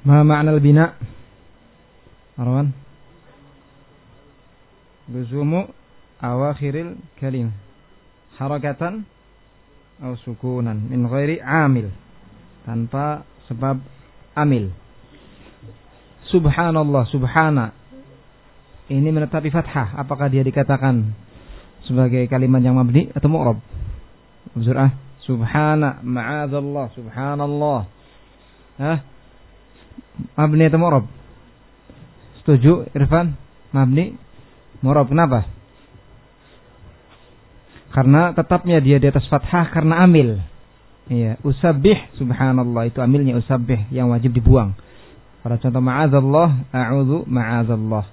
Ma ma'nal bina? Arwan. Luzumu awakhiril kalim. Harakatan atau sukunan min ghairi amil tanpa sebab amil. Subhanallah, subhana. Ini menetapi fathah. Apakah dia dikatakan sebagai kalimat yang mabni atau mu'rab? Abzur'ah. Subhana, ma'adallah, subhanallah. Hah? Mabni atau mu'rab? Setuju Irfan? Mabni mu'rab kenapa? Karena tetapnya dia di atas fathah karena amil. Iya, usabih subhanallah itu amilnya usabih yang wajib dibuang. Pada contoh ma'adzallah, a'udzu ma'adzallah.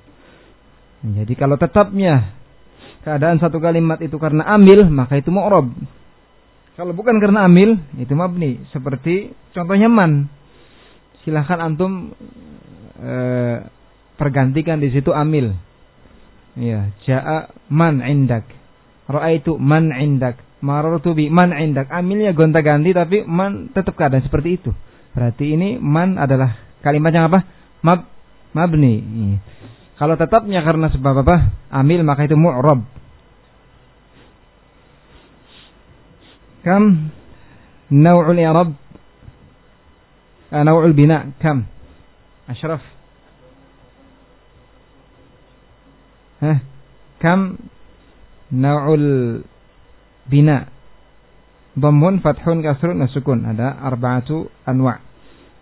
Jadi kalau tetapnya keadaan satu kalimat itu karena amil, maka itu mu'rab. Kalau bukan karena amil, itu mabni. Seperti contohnya man silahkan antum e, pergantikan di situ amil. Ya, jaa man indak. Ra'aitu man indak. Marartu bi man indak. Amilnya gonta-ganti tapi man tetap keadaan seperti itu. Berarti ini man adalah kalimat yang apa? Mab mabni. Ya. Kalau tetapnya karena sebab apa? Amil maka itu mu'rab. Kam nau'ul i'rab نوع البناء كم أشرف ها كم نوع البناء ضم فتح كسر sukun ada arba'atu anwa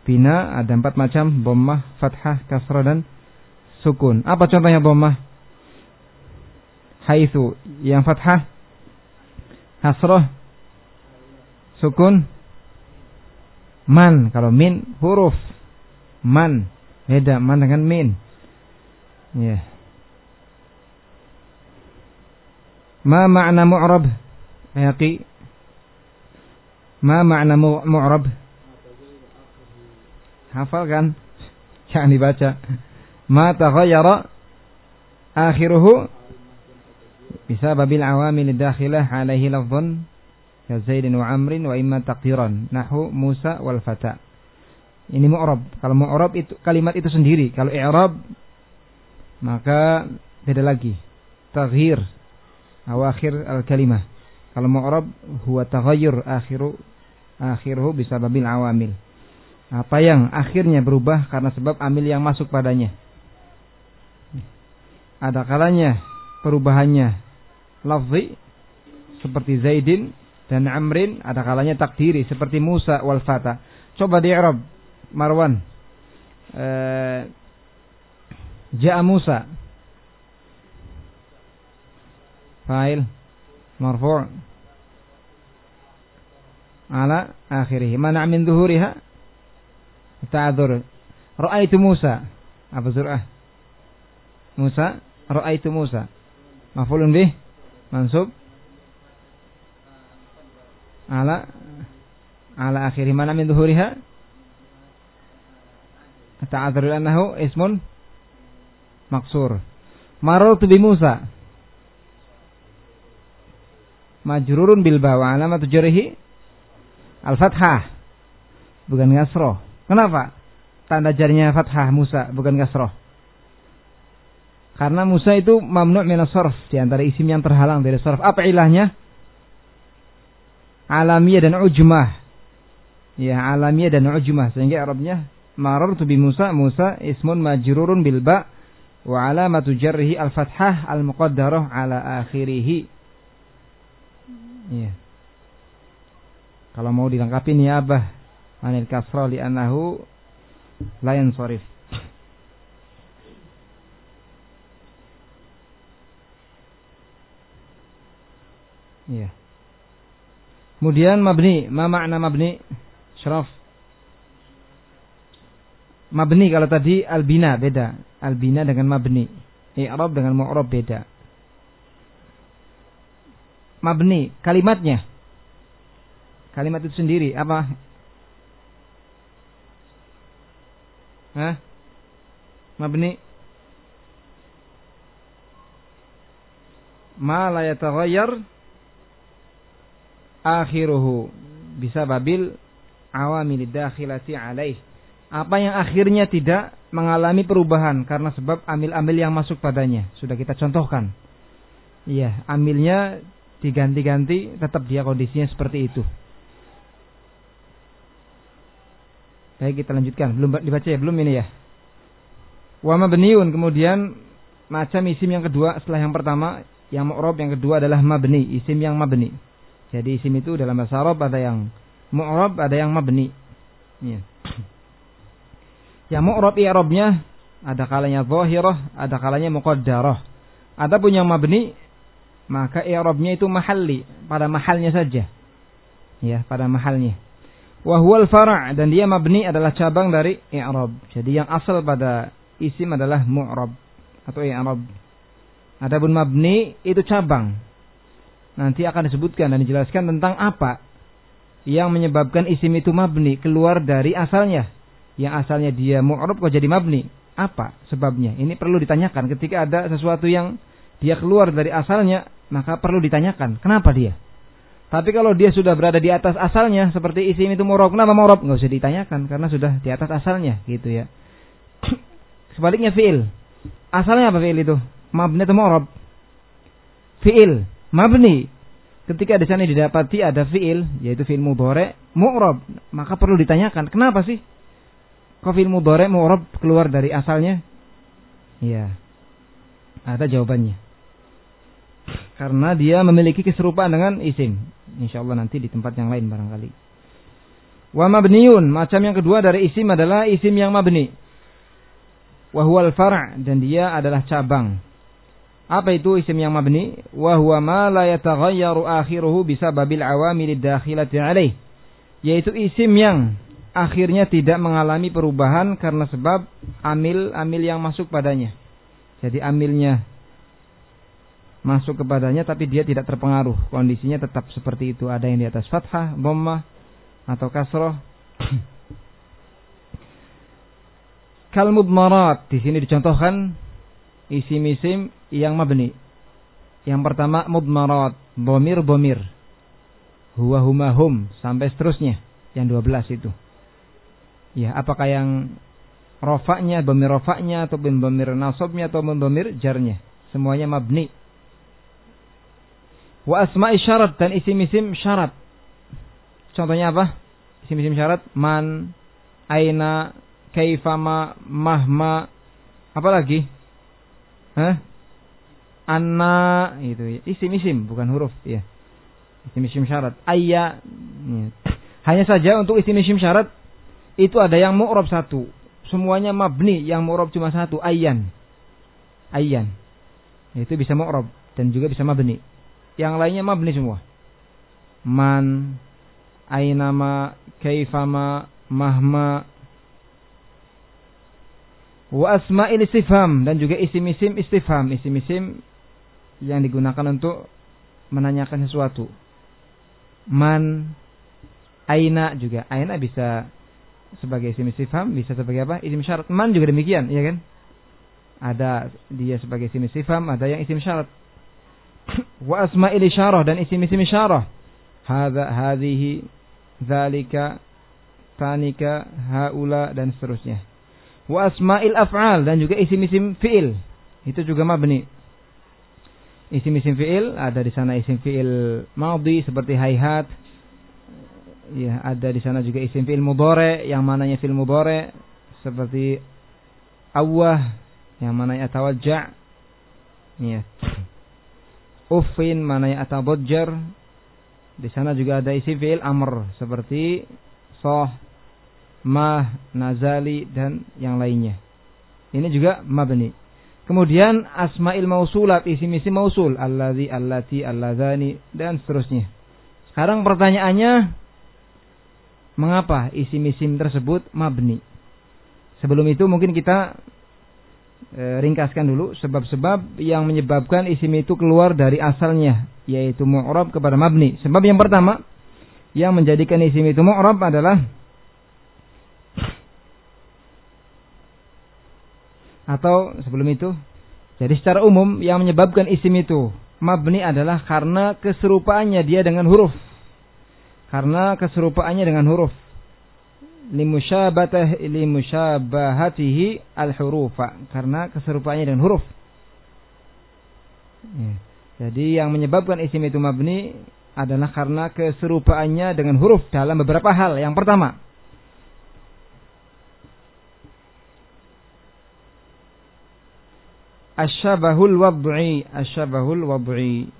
bina ada empat macam dhammah fathah kasrah dan sukun apa contohnya dhammah haitsu yang fathah kasrah sukun Man kalau min huruf man beda man dengan min. Ya. Yeah. Ma makna mu'rab? Yaqi. Ma makna mu'rab? Hafal kan? Jangan dibaca. Ma taghayyara akhiruhu bisa babil awamil dakhilah alaihi lafdhun ya Zaidin wa Amrin wa imma taqdiran. Nahu Musa wal fata. Ini mu'rab. Kalau mu'rab itu kalimat itu sendiri. Kalau i'rab maka beda lagi. Taghir awakhir al kalimah kalau mu'rab huwa taghayyur akhiru akhiruhu bisa babil awamil. Apa yang akhirnya berubah karena sebab amil yang masuk padanya? Ada kalanya perubahannya lafzi seperti Zaidin dan Amrin ada kalanya takdiri seperti Musa wal Fata. Coba di Arab Marwan. Eh, Ja'a Musa. Fa'il marfu' ala akhirih. Mana min zuhuriha? Ta'adzur. Ra'aitu Musa. Apa surah? Musa, ra'aitu Musa. Maf'ulun bih mansub ala ala akhiri mana min zuhuriha? Ta'adzuru annahu ismun maksur. Marartu bi Musa. Majrurun bil ba wa alamatu jarhi al fathah bukan ngasroh kenapa? Tanda jarinya fathah Musa bukan ngasroh karena Musa itu mamnu' min sarf di antara isim yang terhalang dari sarf. Apa ilahnya alamiah dan ujmah. Ya, alamiah dan ujmah sehingga Arabnya marartu bi Musa, Musa ismun majrurun bil ba wa alamatu jarrihi al fathah al muqaddarah ala akhirih. Ya. Kalau mau dilengkapi nih abah anil kasrah li annahu la yansarif. Yeah. Kemudian mabni, ma makna mabni? Syaraf. Mabni kalau tadi albina beda. Albina dengan mabni. I'rab dengan mu'rab beda. Mabni, kalimatnya. Kalimat itu sendiri apa? Hah? Mabni ma la yataghayyar akhiruhu bisa babil awamil dakhilati alaih Apa yang akhirnya tidak mengalami perubahan karena sebab amil-amil yang masuk padanya. Sudah kita contohkan. Iya, amilnya diganti-ganti tetap dia kondisinya seperti itu. Baik kita lanjutkan. Belum dibaca ya? Belum ini ya. Wa mabniun kemudian macam isim yang kedua setelah yang pertama yang mu'rab yang kedua adalah mabni, isim yang mabni. Jadi isim itu dalam bahasa Arab ada yang mu'rab, ada yang mabni. Ya. Yang mu'rab i'rabnya ada kalanya zahirah, ada kalanya muqaddarah. Adapun yang mabni maka i'rabnya itu mahalli, pada mahalnya saja. Ya, pada mahalnya. Wa huwal fara' dan dia mabni adalah cabang dari i'rab. Jadi yang asal pada isim adalah mu'rab atau i'rab. Adapun mabni itu cabang. Nanti akan disebutkan dan dijelaskan tentang apa yang menyebabkan isim itu mabni keluar dari asalnya yang asalnya dia mu'rab kok jadi mabni? Apa sebabnya? Ini perlu ditanyakan ketika ada sesuatu yang dia keluar dari asalnya, maka perlu ditanyakan, kenapa dia? Tapi kalau dia sudah berada di atas asalnya, seperti isim itu mu'rab, kenapa mu'rab? Nggak usah ditanyakan, karena sudah di atas asalnya, gitu ya. Sebaliknya fi'il. Asalnya apa fi'il itu? Mabni atau mu'rab? Fi'il. Mabni. Ketika di sana didapati ada fi'il, yaitu fi'il mudhari, mu'rab, maka perlu ditanyakan, kenapa sih Kofil mudhari mu'rab keluar dari asalnya? Iya. Ada jawabannya. Karena dia memiliki keserupaan dengan isim. Insya Allah nanti di tempat yang lain barangkali. Wa mabniun. Macam yang kedua dari isim adalah isim yang mabni. Wa huwal far' dan dia adalah cabang. Apa itu isim yang mabni? Wa huwa ma la yataghayyaru akhiruhu bisababil awamil dakhilati alaih. Yaitu isim yang akhirnya tidak mengalami perubahan karena sebab amil-amil yang masuk padanya. Jadi amilnya masuk kepadanya tapi dia tidak terpengaruh. Kondisinya tetap seperti itu. Ada yang di atas fathah, dhammah atau kasroh. Kal mudmarat di sini dicontohkan isim-isim yang mabni. Yang pertama mudmarat, bomir bomir. Huwa huma hum sampai seterusnya yang 12 itu. Ya, apakah yang rofaknya, bomir rofaknya, atau bomir nasobnya, atau bomir jarnya. Semuanya mabni. Wa asma'i syarat dan isim-isim syarat. Contohnya apa? Isim-isim syarat. Man, aina, kaifama, mahma. Apa lagi? Hah? Anna, itu ya. Isim-isim, bukan huruf. ya. Isim-isim syarat. Ayya. Ya. Hanya saja untuk isim-isim syarat itu ada yang mu'rob satu. Semuanya mabni, yang mu'rob cuma satu, ayyan. Ayyan. Itu bisa mu'rob dan juga bisa mabni. Yang lainnya mabni semua. Man, ainama, kaifama, mahma, wa asma'il istifham dan juga isim-isim istifham, isim-isim yang digunakan untuk menanyakan sesuatu. Man, aina juga. Aina bisa sebagai isim istifham, bisa sebagai apa? Isim syarat. Man juga demikian, ya kan? Ada dia sebagai isim istifham, ada yang isim syarat. Wa asma'il isyarah dan isim-isim isyarah. Hadza hadhihi dzalika tanika haula dan seterusnya. Wa asma'il af'al dan juga isim-isim fi'il. Itu juga mabni. Isim-isim fi'il ada di sana isim fi'il madhi seperti hayhat, ya ada di sana juga isim fi'il mudhari yang mananya fi'il mudhari seperti awah yang mananya tawajja ya. Ufin mananya atabajjar. Di sana juga ada isim fi'il amr seperti soh mah nazali dan yang lainnya. Ini juga mabni kemudian asma'il mausulat isim-isim mausul alladzi allati alladzani dan seterusnya sekarang pertanyaannya Mengapa isim-isim tersebut mabni? Sebelum itu mungkin kita e, ringkaskan dulu sebab-sebab yang menyebabkan isim itu keluar dari asalnya yaitu mu'rab kepada mabni. Sebab yang pertama yang menjadikan isim itu mu'rab adalah atau sebelum itu jadi secara umum yang menyebabkan isim itu mabni adalah karena keserupaannya dia dengan huruf karena keserupaannya dengan huruf. limusyabatah limusyabahatihi al-hurufa karena keserupaannya dengan huruf. Ya. Jadi yang menyebabkan isim itu mabni adalah karena keserupaannya dengan huruf dalam beberapa hal. Yang pertama, asyabahul wad'i, asyabahul wad'i.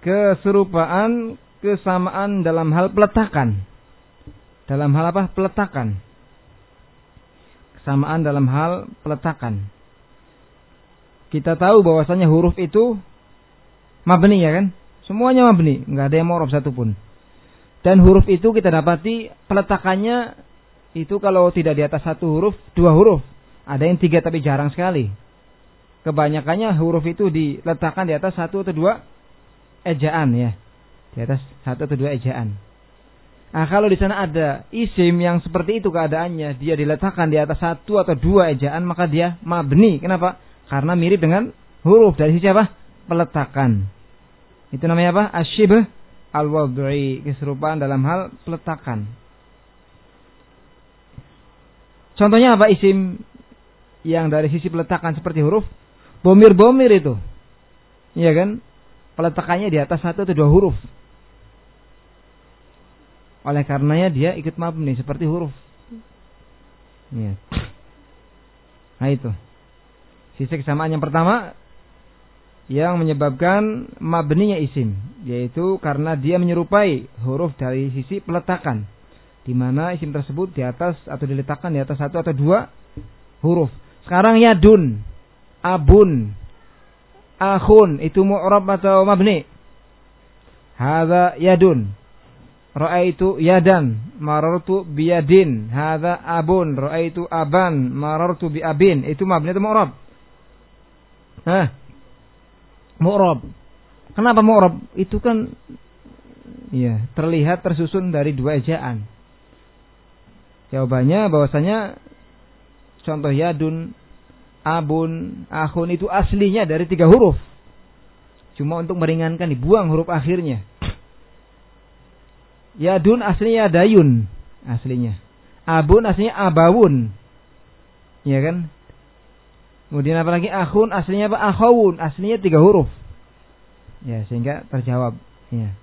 Keserupaan, kesamaan dalam hal peletakan dalam hal apa? Peletakan. Kesamaan dalam hal peletakan. Kita tahu bahwasanya huruf itu mabni ya kan? Semuanya mabni, nggak ada yang morob satupun. Dan huruf itu kita dapati peletakannya itu kalau tidak di atas satu huruf, dua huruf. Ada yang tiga tapi jarang sekali. Kebanyakannya huruf itu diletakkan di atas satu atau dua ejaan ya. Di atas satu atau dua ejaan. Nah, kalau di sana ada isim yang seperti itu keadaannya, dia diletakkan di atas satu atau dua ejaan, maka dia mabni. Kenapa? Karena mirip dengan huruf dari sisi apa? Peletakan. Itu namanya apa? Asyibh al-wad'i, keserupaan dalam hal peletakan. Contohnya apa isim yang dari sisi peletakan seperti huruf? Bomir-bomir itu. Iya kan? Peletakannya di atas satu atau dua huruf. Oleh karenanya dia ikut mabni seperti huruf. Ya. Nah itu. Sisi kesamaan yang pertama yang menyebabkan mabninya isim yaitu karena dia menyerupai huruf dari sisi peletakan di mana isim tersebut di atas atau diletakkan di atas satu atau dua huruf. Sekarang yadun, abun, akhun itu mu'rab atau mabni? Hadza yadun. Ra'aitu yadan, marartu biyadin. Hadza abun, ra'aitu aban, marartu bi abin. Itu mabni itu mu'rab. Hah? Mu'rab. Kenapa mu'rab? Itu kan ya, terlihat tersusun dari dua ejaan. Jawabannya bahwasanya contoh yadun, abun, akhun itu aslinya dari tiga huruf. Cuma untuk meringankan dibuang huruf akhirnya. Yadun aslinya dayun aslinya. Abun aslinya abawun. Ya kan? Kemudian apa lagi? Akhun aslinya apa? Akhawun. Aslinya tiga huruf. Ya, sehingga terjawab. Ya.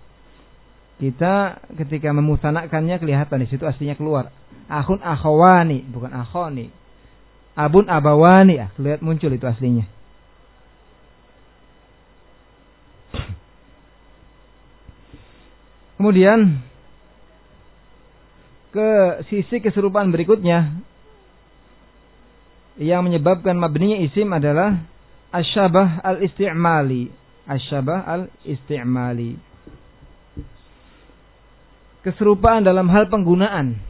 Kita ketika memusanakannya kelihatan di situ aslinya keluar. Akhun akhawani, bukan akhoni. Abun abawani, ah, lihat muncul itu aslinya. Kemudian ke sisi keserupaan berikutnya yang menyebabkan mabninya isim adalah asyabah al-isti'mali. Asyabah al-isti'mali. Keserupaan dalam hal penggunaan.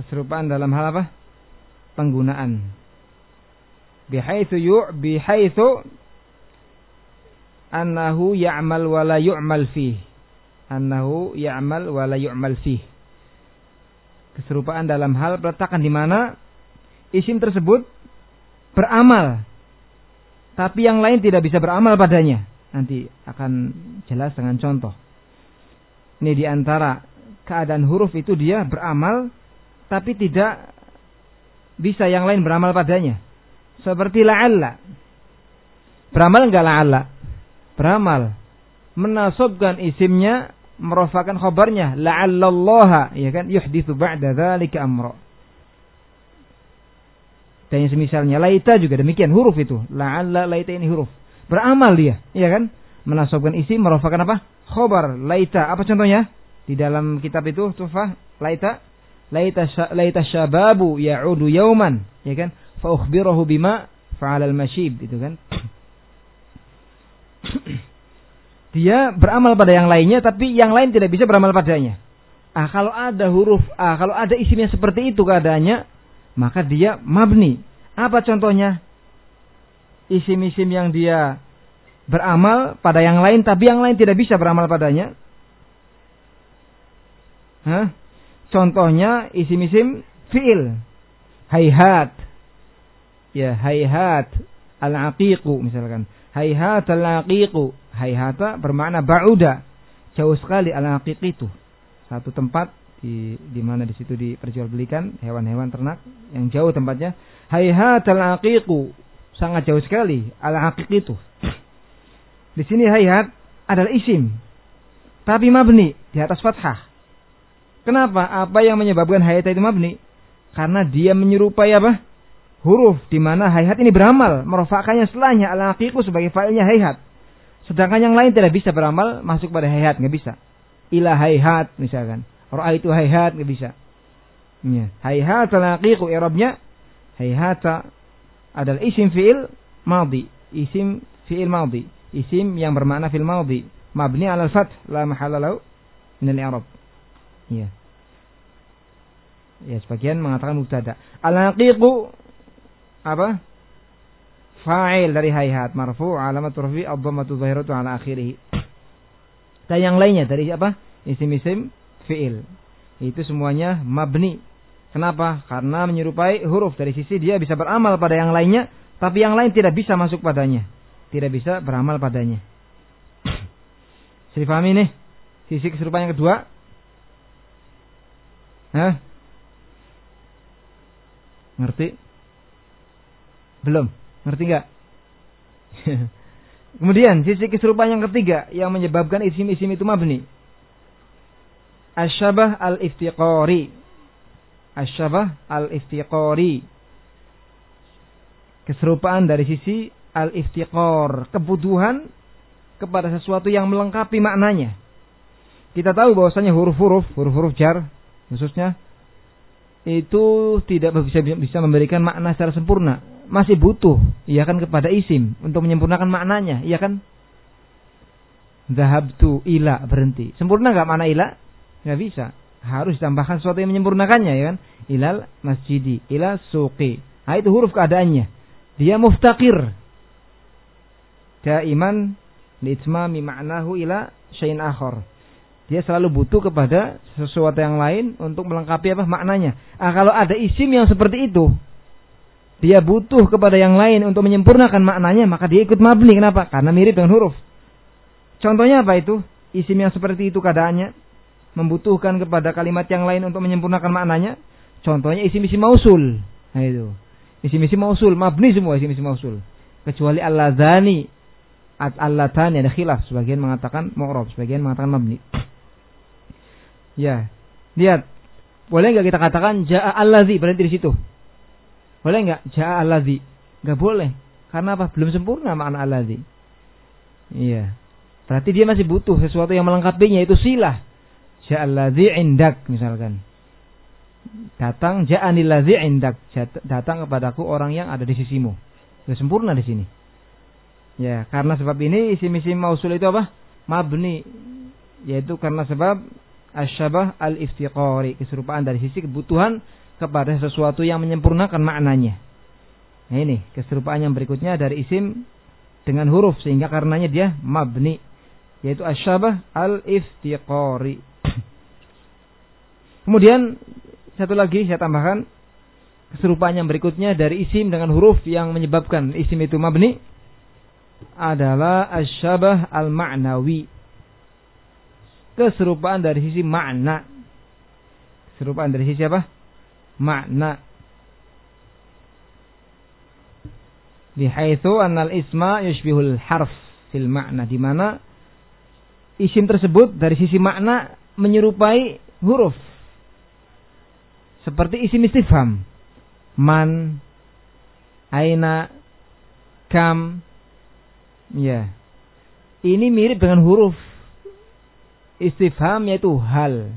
Keserupaan dalam hal apa? Penggunaan. Bihaitsu yu' bihaitsu annahu ya'mal wa la yu'mal fih. Annahu ya'mal wa la yu'mal fih keserupaan dalam hal peletakan di mana isim tersebut beramal tapi yang lain tidak bisa beramal padanya. Nanti akan jelas dengan contoh. Ini di antara keadaan huruf itu dia beramal tapi tidak bisa yang lain beramal padanya. Seperti la'alla. Beramal enggak la'alla? Beramal. Menasobkan isimnya merofakan khabarnya. La'allallaha ya kan? Yuhditsu ba'da dzalika amra. Dan yang semisalnya laita juga demikian huruf itu. La'alla laita ini huruf. Beramal dia ya kan? Menasabkan isi merofakan apa? Khabar laita. Apa contohnya? Di dalam kitab itu tufah laita laita syababu ya'udu yauman ya kan fa ukhbirahu bima fa'ala al-mashib itu kan dia beramal pada yang lainnya tapi yang lain tidak bisa beramal padanya. Ah kalau ada huruf ah kalau ada isimnya seperti itu keadaannya maka dia mabni. Apa contohnya? Isim-isim yang dia beramal pada yang lain tapi yang lain tidak bisa beramal padanya. Hah? Contohnya isim-isim fiil. Hayhat. Ya, hayhat al-aqiqu misalkan. Hayhat al-aqiqu Hayhata bermakna ba'uda. Jauh sekali al-aqiq itu. Satu tempat di di mana di situ diperjualbelikan hewan-hewan ternak yang jauh tempatnya hayhatal aqiqu sangat jauh sekali al aqiq itu di sini hayhat adalah isim tapi mabni di atas fathah kenapa? Apa yang menyebabkan hayat itu mabni? Karena dia menyerupai apa? Huruf di mana hayhat ini beramal merofakannya setelahnya al aqiqu sebagai failnya hayhat sedangkan yang lain tidak bisa beramal masuk pada hayhat nggak bisa. Ila hayhat misalkan. Ro'a itu hayhat nggak bisa. Ya. Hayhat laqiqu i'rabnya hayhata adalah isim fi'il madhi, isim fi'il madhi, isim yang bermakna fil madhi, mabni 'ala al-fath la mahalla lahu min al-i'rab. Ya. Ya, sebagian mengatakan mubtada. Al-haqiqu apa? Fa'il dari hayhat marfu alamat rafi ad-dhammatu dhahiratu ala akhirih. Dan yang lainnya dari apa? Isim-isim fi'il. Itu semuanya mabni. Kenapa? Karena menyerupai huruf dari sisi dia bisa beramal pada yang lainnya, tapi yang lain tidak bisa masuk padanya. Tidak bisa beramal padanya. Saya pahami nih? Sisi keserupaan yang kedua. Hah? Ngerti? Belum? Ngerti nggak? Kemudian sisi keserupaan yang ketiga yang menyebabkan isim-isim itu mabni Asyabah al-iftiqari. Asyabah al-iftiqari. Keserupaan dari sisi al-iftiqar. Kebutuhan kepada sesuatu yang melengkapi maknanya. Kita tahu bahwasanya huruf-huruf, huruf-huruf jar khususnya itu tidak bisa bisa memberikan makna secara sempurna. Masih butuh, iya kan kepada isim untuk menyempurnakan maknanya, iya kan? Zahabtu ila berhenti. Sempurna nggak makna ila? nggak bisa harus tambahkan sesuatu yang menyempurnakannya ya kan ilal masjidi ila suqi nah itu huruf keadaannya dia muftakir daiman liitmami ma'nahu ila syai'in akhar dia selalu butuh kepada sesuatu yang lain untuk melengkapi apa maknanya ah kalau ada isim yang seperti itu dia butuh kepada yang lain untuk menyempurnakan maknanya maka dia ikut mabni kenapa karena mirip dengan huruf contohnya apa itu isim yang seperti itu keadaannya membutuhkan kepada kalimat yang lain untuk menyempurnakan maknanya. Contohnya isim-isim mausul. Nah itu. Isim-isim mausul, mabni semua isim-isim mausul. Kecuali al-ladhani, al-ladhani ada khilaf. Sebagian mengatakan mu'rob, sebagian mengatakan mabni. Ya, lihat. Boleh nggak kita katakan ja'a al-ladhi berarti di situ? Boleh nggak ja'a al-ladhi? Nggak boleh. Karena apa? Belum sempurna makna al-ladhi. Iya. Berarti dia masih butuh sesuatu yang melengkapinya itu silah ja'alladzi indak misalkan. Datang ja'anil ladzi indak. Datang kepadaku orang yang ada di sisimu. Sudah sempurna di sini. Ya, karena sebab ini isim-isim mausul itu apa? Mabni. Yaitu karena sebab asyabah al-iftiqari. Keserupaan dari sisi kebutuhan kepada sesuatu yang menyempurnakan maknanya. Nah ini keserupaan yang berikutnya dari isim dengan huruf sehingga karenanya dia mabni yaitu asyabah al-iftiqari. Kemudian satu lagi saya tambahkan keserupaan yang berikutnya dari isim dengan huruf yang menyebabkan isim itu mabni adalah asyabah al-ma'nawi. Keserupaan dari sisi makna. Keserupaan dari sisi apa? Makna. Bihaitsu annal isma yushbihul harf fil makna di mana isim tersebut dari sisi makna menyerupai huruf seperti isim istifham. Man, aina, kam. Ya. Ini mirip dengan huruf istifham yaitu hal.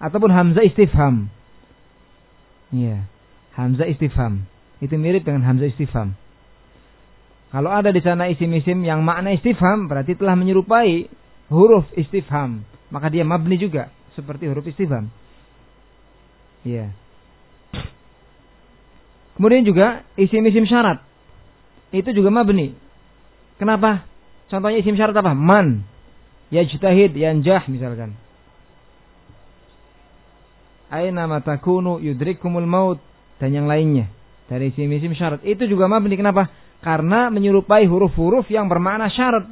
Ataupun hamzah istifham. Ya. Hamzah istifham. Itu mirip dengan hamzah istifham. Kalau ada di sana isim-isim yang makna istifham berarti telah menyerupai huruf istifham. Maka dia mabni juga seperti huruf istifham. Iya. Kemudian juga isim-isim syarat. Itu juga mabni. Kenapa? Contohnya isim syarat apa? Man. Yajtahid, yanjah misalkan. Aina matakunu yudrikumul maut dan yang lainnya dari isim-isim syarat. Itu juga mabni. Kenapa? Karena menyerupai huruf-huruf yang bermakna syarat.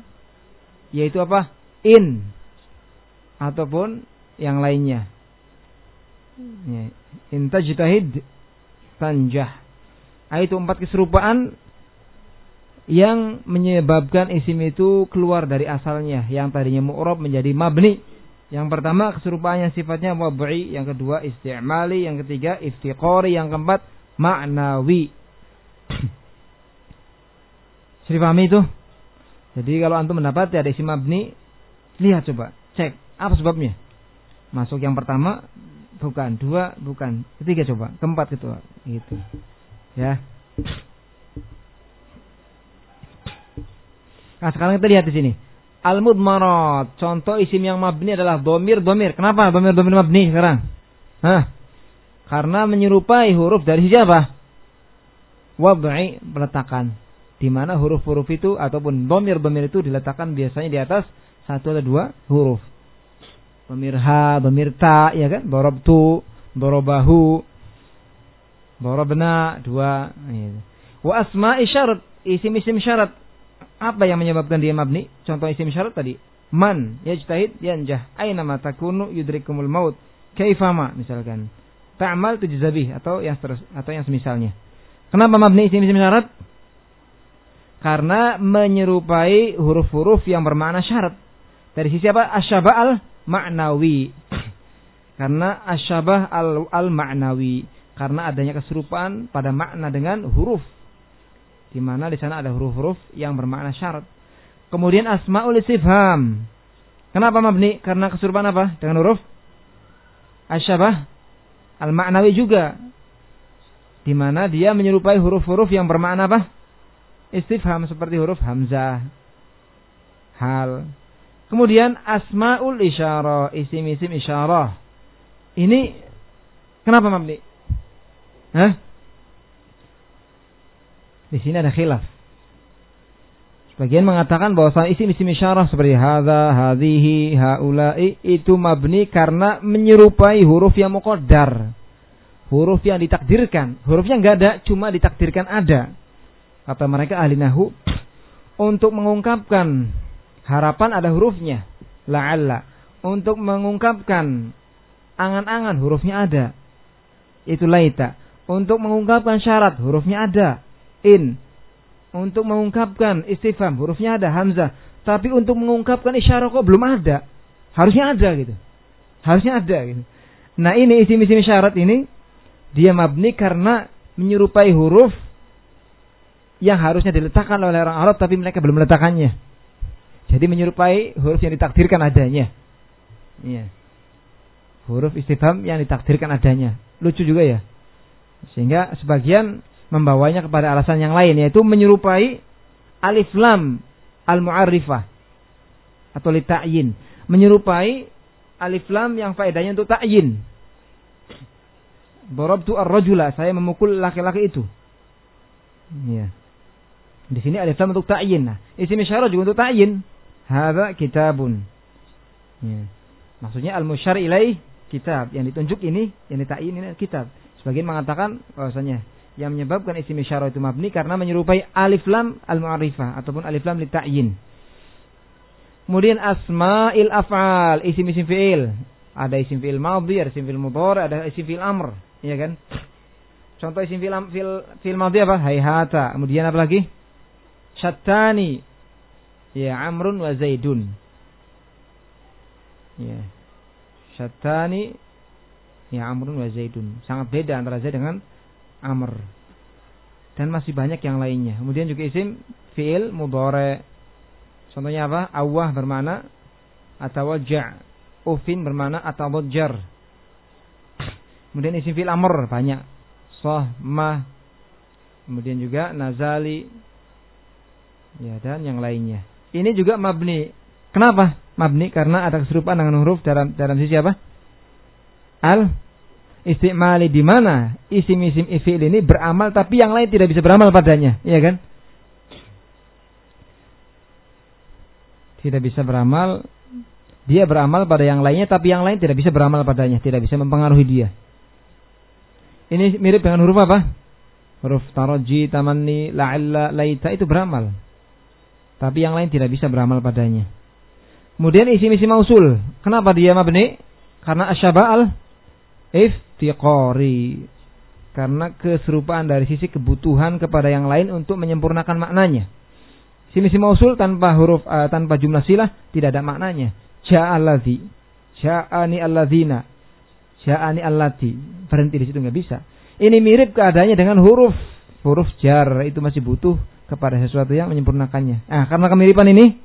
Yaitu apa? In ataupun yang lainnya Ya. Intajtahid tanjah. Itu empat keserupaan yang menyebabkan isim itu keluar dari asalnya yang tadinya mu'rab menjadi mabni. Yang pertama keserupaannya sifatnya wab'i, yang kedua isti'mali, yang ketiga iftiqari, yang keempat maknawi. Sudah pahami itu? Jadi kalau antum mendapat ada isim mabni, lihat coba, cek apa sebabnya. Masuk yang pertama, bukan, dua, bukan, ketiga coba, keempat itu, gitu. Ya. Nah sekarang kita lihat di sini. Al-mudmarat. Contoh isim yang mabni adalah domir, domir. Kenapa domir, domir mabni sekarang? Hah? Karena menyerupai huruf dari siapa? Wad'i, peletakan. Di mana huruf-huruf itu ataupun domir, domir itu diletakkan biasanya di atas satu atau dua huruf. Domir ha, domir ta, ya kan? Dorobtu, dorobahu, dorobna, dua. Iya. Wa asma isyarat, isim-isim syarat apa yang menyebabkan dia mabni? Contoh isim syarat tadi. Man yajtahid yanjah. Aina ma takunu yudrikumul maut. Kaifama misalkan. Ta'mal tujzabih atau yang terus atau yang semisalnya. Kenapa mabni isim-isim syarat? Karena menyerupai huruf-huruf yang bermakna syarat. Dari sisi apa? Asyabah al-ma'nawi. Karena asyabah al-ma'nawi. Karena adanya keserupaan pada makna dengan huruf di mana di sana ada huruf-huruf yang bermakna syarat. Kemudian asmaul istifham. Kenapa mabni? Karena kesurupan apa? Dengan huruf asyabah al-ma'nawi juga. Di mana dia menyerupai huruf-huruf yang bermakna apa? Istifham seperti huruf hamzah, hal. Kemudian asmaul isyarah, isim-isim isyarah. Ini kenapa mabni? Hah? Di sini ada khilaf. Sebagian mengatakan bahwa isim-isim isyarah seperti hadza, hadhihi, haula'i itu mabni karena menyerupai huruf yang muqaddar. Huruf yang ditakdirkan. Hurufnya enggak ada, cuma ditakdirkan ada. Kata mereka ahli nahu untuk mengungkapkan harapan ada hurufnya. La'alla. Untuk mengungkapkan angan-angan hurufnya ada. Itu laita. Untuk mengungkapkan syarat hurufnya ada in. Untuk mengungkapkan istifham hurufnya ada hamzah, tapi untuk mengungkapkan isyarat kok belum ada. Harusnya ada gitu. Harusnya ada gitu. Nah, ini isim-isim syarat ini dia mabni karena menyerupai huruf yang harusnya diletakkan oleh orang Arab tapi mereka belum meletakkannya. Jadi menyerupai huruf yang ditakdirkan adanya. Iya. Huruf istifham yang ditakdirkan adanya. Lucu juga ya. Sehingga sebagian membawanya kepada alasan yang lain yaitu menyerupai alif lam al mu'arrifah atau li ta'yin menyerupai alif lam yang faedahnya untuk ta'yin. Darabtu ar-rajula saya memukul laki-laki itu. Ya di sini alif lam untuk ta'yin. Nah isim isyarah juga untuk ta'yin. Hadza kitabun. Ya maksudnya al musyar ilaih kitab. Yang ditunjuk ini yang ditakyin ini kitab. Sebagian mengatakan bahwasanya yang menyebabkan isim isyarah itu mabni karena menyerupai alif lam al mu'arifah ataupun alif lam li ta'yin. Kemudian asma'il af'al, isim-isim fi'il. Ada isim fi'il madhi, ada isim fi'il mudhari, ada isim fi'il amr, iya kan? Contoh isim fi'il fi'il fi'il madhi apa? Hayhata. Kemudian apa lagi? Syattani. Ya, Amrun wa Zaidun. Ya. Syattani ya Amrun wa Zaidun. Sangat beda antara Zaid dengan amr. Dan masih banyak yang lainnya. Kemudian juga isim fi'il mudhari. Contohnya apa? Awah bermakna atawajja'. Ufin bermakna atawajjar. Kemudian isim fi'il amr banyak. Soh, ma. Kemudian juga nazali. Ya, dan yang lainnya. Ini juga mabni. Kenapa? Mabni karena ada keserupaan dengan huruf dalam dalam sisi apa? Al istimali di mana isim-isim ifil ini beramal tapi yang lain tidak bisa beramal padanya, iya kan? Tidak bisa beramal, dia beramal pada yang lainnya tapi yang lain tidak bisa beramal padanya, tidak bisa mempengaruhi dia. Ini mirip dengan huruf apa? Huruf taroji, tamanni, la'alla, laita itu beramal. Tapi yang lain tidak bisa beramal padanya. Kemudian isim-isim mausul. Kenapa dia mabni? Karena asyaba'al iftiqari karena keserupaan dari sisi kebutuhan kepada yang lain untuk menyempurnakan maknanya. Sini mausul tanpa huruf uh, tanpa jumlah silah tidak ada maknanya. Ja'alladzi, ja'ani alladzina, ja'ani allati. Berhenti di situ nggak bisa. Ini mirip keadaannya dengan huruf huruf jar itu masih butuh kepada sesuatu yang menyempurnakannya. Nah, karena kemiripan ini,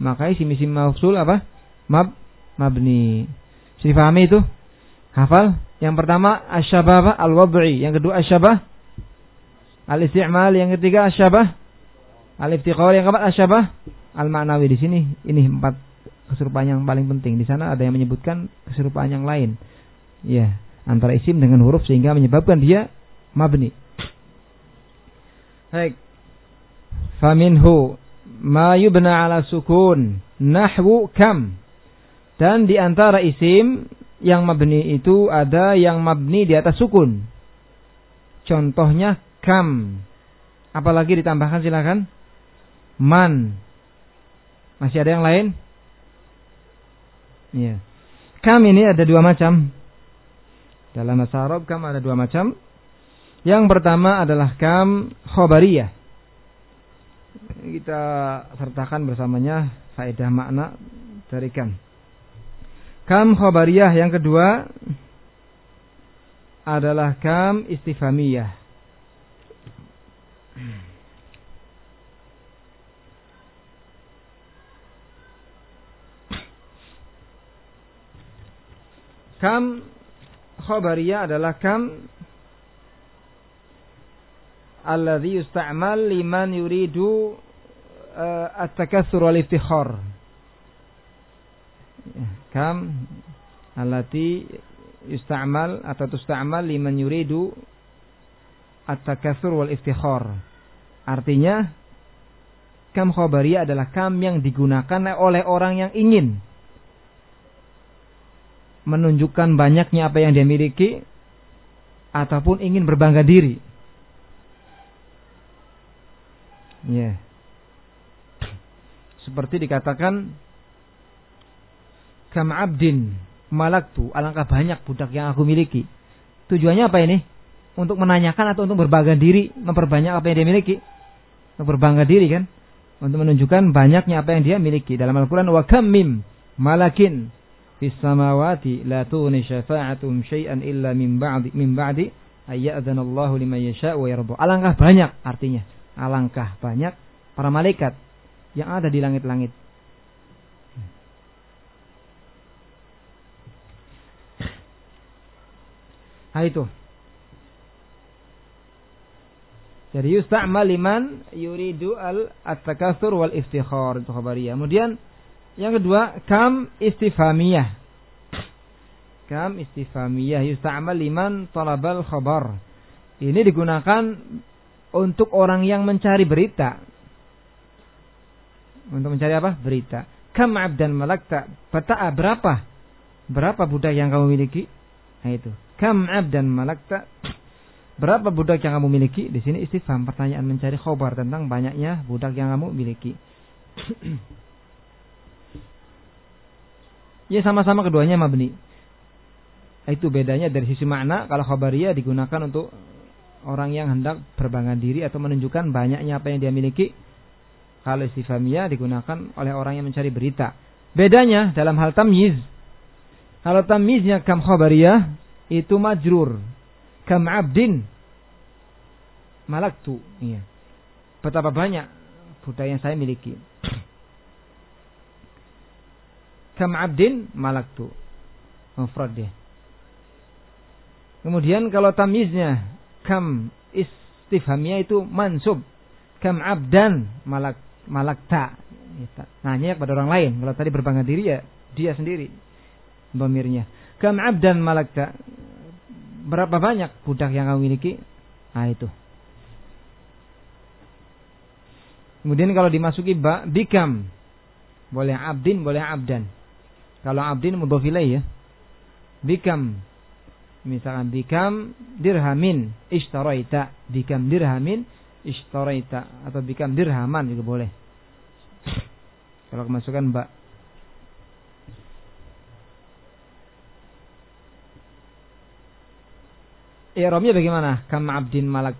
maka isi misi mausul apa? Mab mabni. Pahami itu? Hafal? Yang pertama asyabah al-wad'i, yang kedua asyabah al-isti'mal, yang ketiga asyabah al-iftiqar, yang keempat asyabah al-ma'nawi di sini. Ini empat keserupaan yang paling penting. Di sana ada yang menyebutkan keserupaan yang lain. Ya, antara isim dengan huruf sehingga menyebabkan dia mabni. Baik. Faminhu ma yubna ala sukun nahwu kam. Dan di antara isim yang mabni itu ada yang mabni di atas sukun. Contohnya kam. Apalagi ditambahkan silakan. Man. Masih ada yang lain? Iya. Kam ini ada dua macam. Dalam bahasa Arab kam ada dua macam. Yang pertama adalah kam khobariyah. Kita sertakan bersamanya faedah makna dari kam. Kam khobariyah yang kedua adalah kam istifamiyah. Kam khobariyah adalah kam alladhi yusta'mal liman yuridu uh, at-takatsur wal iftikhar kam alati yusta'mal atau tusta'mal liman yuridu at-takatsur wal iftikhar. Artinya kam khabariyah adalah kam yang digunakan oleh orang yang ingin menunjukkan banyaknya apa yang dia miliki ataupun ingin berbangga diri. Ya. Yeah. Seperti dikatakan Kam abdin malaktu. Alangkah banyak budak yang aku miliki. Tujuannya apa ini? Untuk menanyakan atau untuk berbangga diri, memperbanyak apa yang dia miliki. Untuk berbangga diri kan? Untuk menunjukkan banyaknya apa yang dia miliki. Dalam Al-Quran, wa kam mim malakin fis samawati la tughni syafa'atum syai'an illa min ba'di min ba'di ayyadzanallahu liman yasha' wa. Alangkah banyak artinya. Alangkah banyak para malaikat yang ada di langit-langit Nah itu. Jadi yusta'mal liman yuridu al at-takatsur wal iftikhar itu khabariyah. Kemudian yang kedua kam istifhamiyah. Kam istifhamiyah yusta'mal liman talabal khabar. Ini digunakan untuk orang yang mencari berita. Untuk mencari apa? Berita. Kam abdan malakta. Peta'a berapa? Berapa budak yang kamu miliki? Nah itu. Kam abdan malakta? Berapa budak yang kamu miliki? Di sini istifham pertanyaan mencari khobar tentang banyaknya budak yang kamu miliki. ya sama-sama keduanya mabni. Itu bedanya dari sisi makna kalau khobariyah digunakan untuk orang yang hendak berbangga diri atau menunjukkan banyaknya apa yang dia miliki. Kalau istifhamiyah digunakan oleh orang yang mencari berita. Bedanya dalam hal tamyiz. Kalau tamyiznya kam khobariyah itu majrur. Kam abdin malaktu. Iya. Betapa banyak budak yang saya miliki. Kam abdin malaktu. Mufrad dia. Kemudian kalau tamiznya kam istifhamnya itu mansub. Kam abdan malak malakta. Nanya kepada orang lain. Kalau tadi berbangga diri ya dia sendiri. Domirnya. Kam abdan malakta. Berapa banyak budak yang kamu miliki? Nah itu. Kemudian kalau dimasuki ba, bikam. Boleh abdin, boleh abdan. Kalau abdin mudhofilai ya. Bikam. Misalkan bikam dirhamin ishtaraita. Bikam dirhamin ishtaraita. Atau bikam dirhaman juga boleh. Kalau kemasukan ba. I'rabnya bagaimana? Kam abdin malak.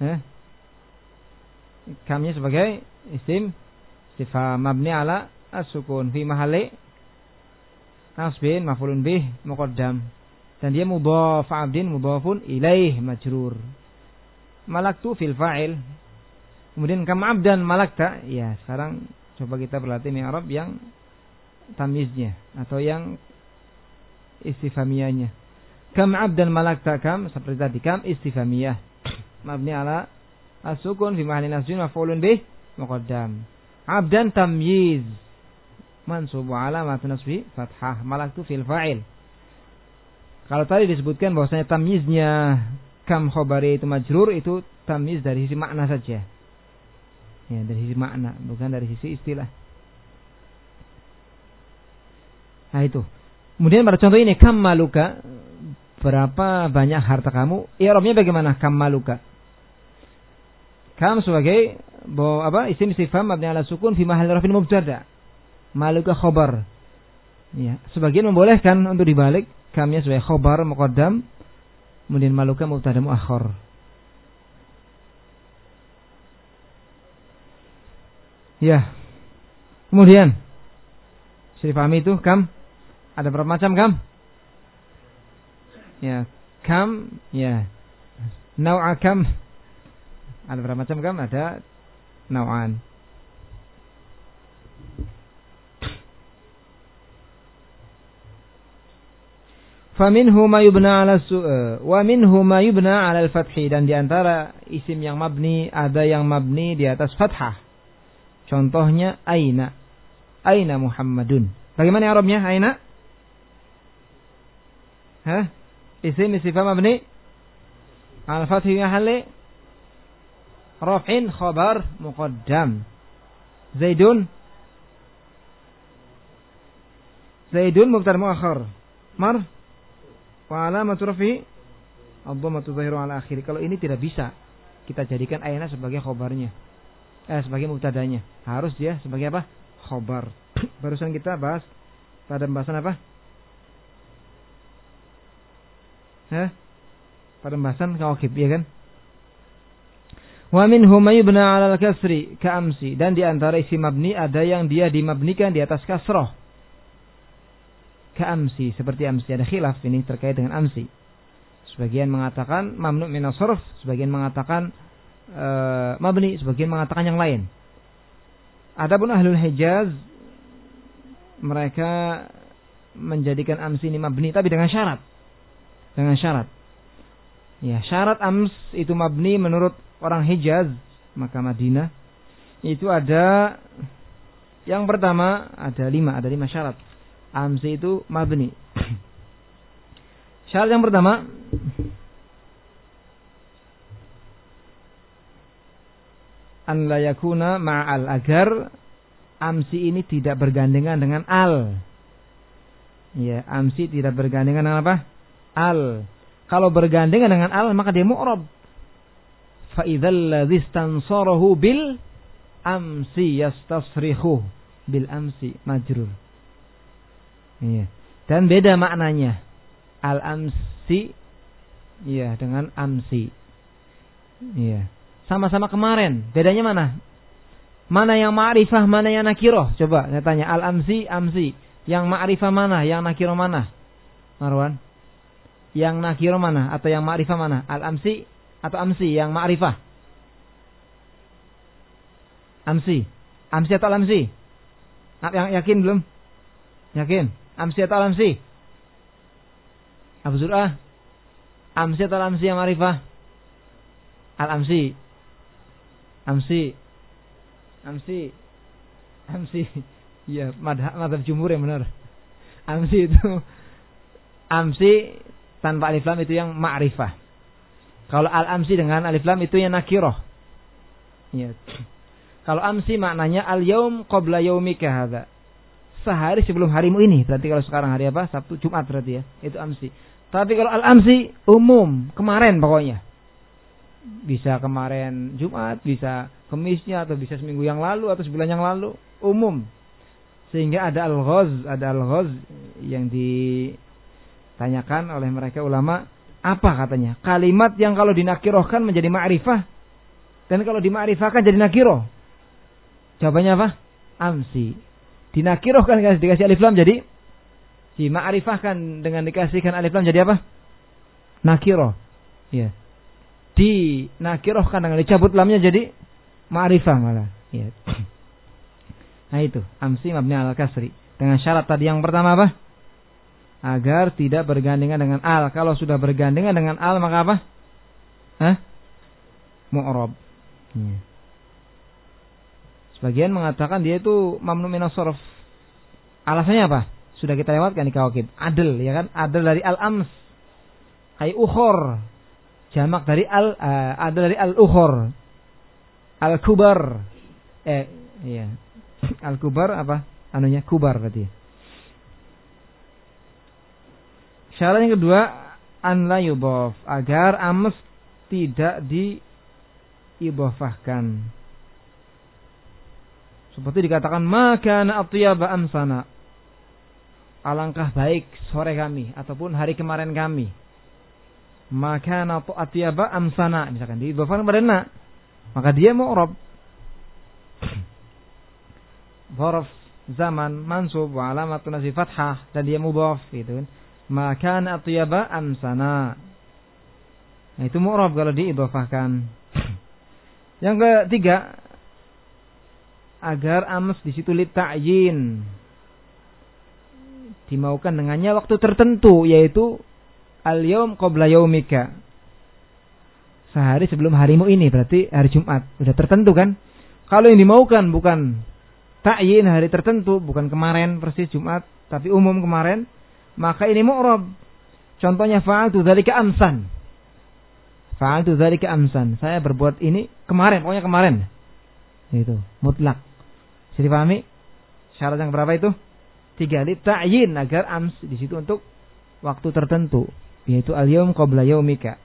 Eh? Kamnya sebagai isim sifat mabni ala as-sukun fi mahalli nasbin maf'ulun bih muqaddam. Dan dia mudhaf abdin mudhafun ilaih majrur. Malak tu fil fa'il. Kemudian kam abdan malakta. Ya, sekarang coba kita berlatih Arab yang tamiznya atau yang istifamiyahnya. Kam abdan malakta kam seperti tadi kam istifamiyah. Mabni ala as-sukun fi mahalli nasbin maf'ulun bih muqaddam. Abdan tamyiz mansub ala ma nasbi fathah malak tu fil fa'il. Kalau tadi disebutkan bahwasanya tamyiznya kam khobari itu majrur itu tamyiz dari sisi makna saja. Ya, dari sisi makna, bukan dari sisi istilah. Nah itu. Kemudian pada contoh ini kam maluka berapa banyak harta kamu? I'rabnya bagaimana kam maluka? Kam sebagai bahwa apa? Isim istifham mabni ala sukun fi mahal rafin mubtada. Maluka khobar. Ya, sebagian membolehkan untuk dibalik kamnya sebagai khobar muqaddam kemudian maluka mubtada muakhir. Ya. Kemudian Sri itu kam ada berapa macam kam? Ya, kam ya. Nau'a kam ada berapa macam kam? Ada nau'an. Faminhu ma yubna ala su eh, wa minhu ma yubna ala al-fathi dan di antara isim yang mabni ada yang mabni di atas fathah. Contohnya aina. Aina Muhammadun. Bagaimana Arabnya aina? Hah? Isim isim mabni al-fathi mahalli raf'in khabar muqaddam. Zaidun Zaidun mubtada muakhar. Mar Wa alamatu rafi ad-dhammatu zahiru ala akhir. Kalau ini tidak bisa kita jadikan ayana sebagai khobarnya. Eh, sebagai mubtadanya. Harus dia sebagai apa? Khobar. Barusan kita bahas pada pembahasan apa? Hah? Pada pembahasan kawakib, ya kan? Wa minhum yubna 'ala al-kasri ka'amsi. Dan di antara isi mabni ada yang dia dimabnikan di atas kasroh ke amsi seperti amsi. Ada khilaf ini terkait dengan amsi. Sebagian mengatakan mamnu min sebagian mengatakan e, mabni sebagian mengatakan yang lain. Adapun ahlul hijaz mereka menjadikan amsi ini mabni tapi dengan syarat dengan syarat ya syarat ams itu mabni menurut orang hijaz maka Madinah itu ada yang pertama ada lima ada lima syarat amsi itu mabni. Syarat yang pertama an la yakuna ma'al agar amsi ini tidak bergandengan dengan al. Ya, amsi tidak bergandengan dengan apa? Al. Kalau bergandengan dengan al maka dia mu'rab. Fa idzal bil amsi yastasrihu bil amsi majrur. Iya. Dan beda maknanya. Al-amsi iya dengan amsi. Iya. Sama-sama kemarin. Bedanya mana? Mana yang ma'rifah, mana yang nakiroh? Coba saya tanya. Al-amsi, amsi. Yang ma'rifah mana? Yang nakiroh mana? Marwan. Yang nakiroh mana? Atau yang ma'rifah mana? Al-amsi atau amsi? Yang ma'rifah. Amsi. Amsi atau al-amsi? Yang yakin belum? Yakin? Amsi atau Alamsi? Abu? Amsi atau Alamsi yang marifah? Al-Amsi. Amsi. Amsi. Amsi. Iya, madhab, madhab jumhur yang benar. Amsi itu Amsi tanpa alif lam itu yang ma'rifah. Kalau al-amsi dengan alif lam itu yang nakiroh. Ya. Kalau amsi maknanya al-yaum qabla yaumika hadza sehari sebelum harimu ini. Berarti kalau sekarang hari apa? Sabtu, Jumat berarti ya. Itu amsi. Tapi kalau al-amsi umum, kemarin pokoknya. Bisa kemarin Jumat, bisa kemisnya atau bisa seminggu yang lalu atau sebulan yang lalu, umum. Sehingga ada al-ghoz, ada al-ghoz yang di Tanyakan oleh mereka ulama, apa katanya? Kalimat yang kalau dinakirohkan menjadi ma'rifah dan kalau dimakrifahkan jadi nakiro. Jawabannya apa? Amsi. Dinakirohkan dikasih alif lam jadi dimakrifahkan dengan dikasihkan alif lam jadi apa? Nakiro. Ya. Dinakirohkan dengan dicabut lamnya jadi ma'rifah malah. Ya. Nah itu, amsi mabni al kasri. Dengan syarat tadi yang pertama apa? Agar tidak bergandengan dengan al. Kalau sudah bergandengan dengan al maka apa? Hah? Mu'rob. Ya. Sebagian mengatakan dia itu mamnu minas Alasannya apa? Sudah kita lewatkan di kawakib. Adil ya kan? Adil dari al-ams. Ay ukhor. Jamak dari al uh, adil dari al-ukhor. Al-kubar. Eh iya. Al-kubar apa? Anunya kubar berarti. Syarat yang kedua an la agar ams tidak di idhafahkan. Seperti dikatakan maka atyaba amsana. Alangkah baik sore kami ataupun hari kemarin kami. Maka atyaba amsana misalkan diidhafahkan kepada na. Maka dia mu'rab. Zarf zaman mansub wa alamatun fathah dan dia mudhaf gitu kan. Maka atyaba amsana. Nah, itu mu'rab kalau diidhafahkan. Yang ketiga, agar amas di situ ta'yin. Dimaukan dengannya waktu tertentu yaitu al-yaum qabla yaumika. Sehari sebelum harimu ini berarti hari Jumat. Sudah tertentu kan? Kalau yang dimaukan bukan ta'yin hari tertentu, bukan kemarin persis Jumat, tapi umum kemarin, maka ini mu'rab. Contohnya fa'altu dzalika amsan. Fa'altu dzalika amsan. Saya berbuat ini kemarin, pokoknya kemarin. Itu, mutlak. Jadi pahami? Syarat yang berapa itu? Tiga li ta'yin agar ams di situ untuk waktu tertentu, yaitu al-yaum qabla yaumika.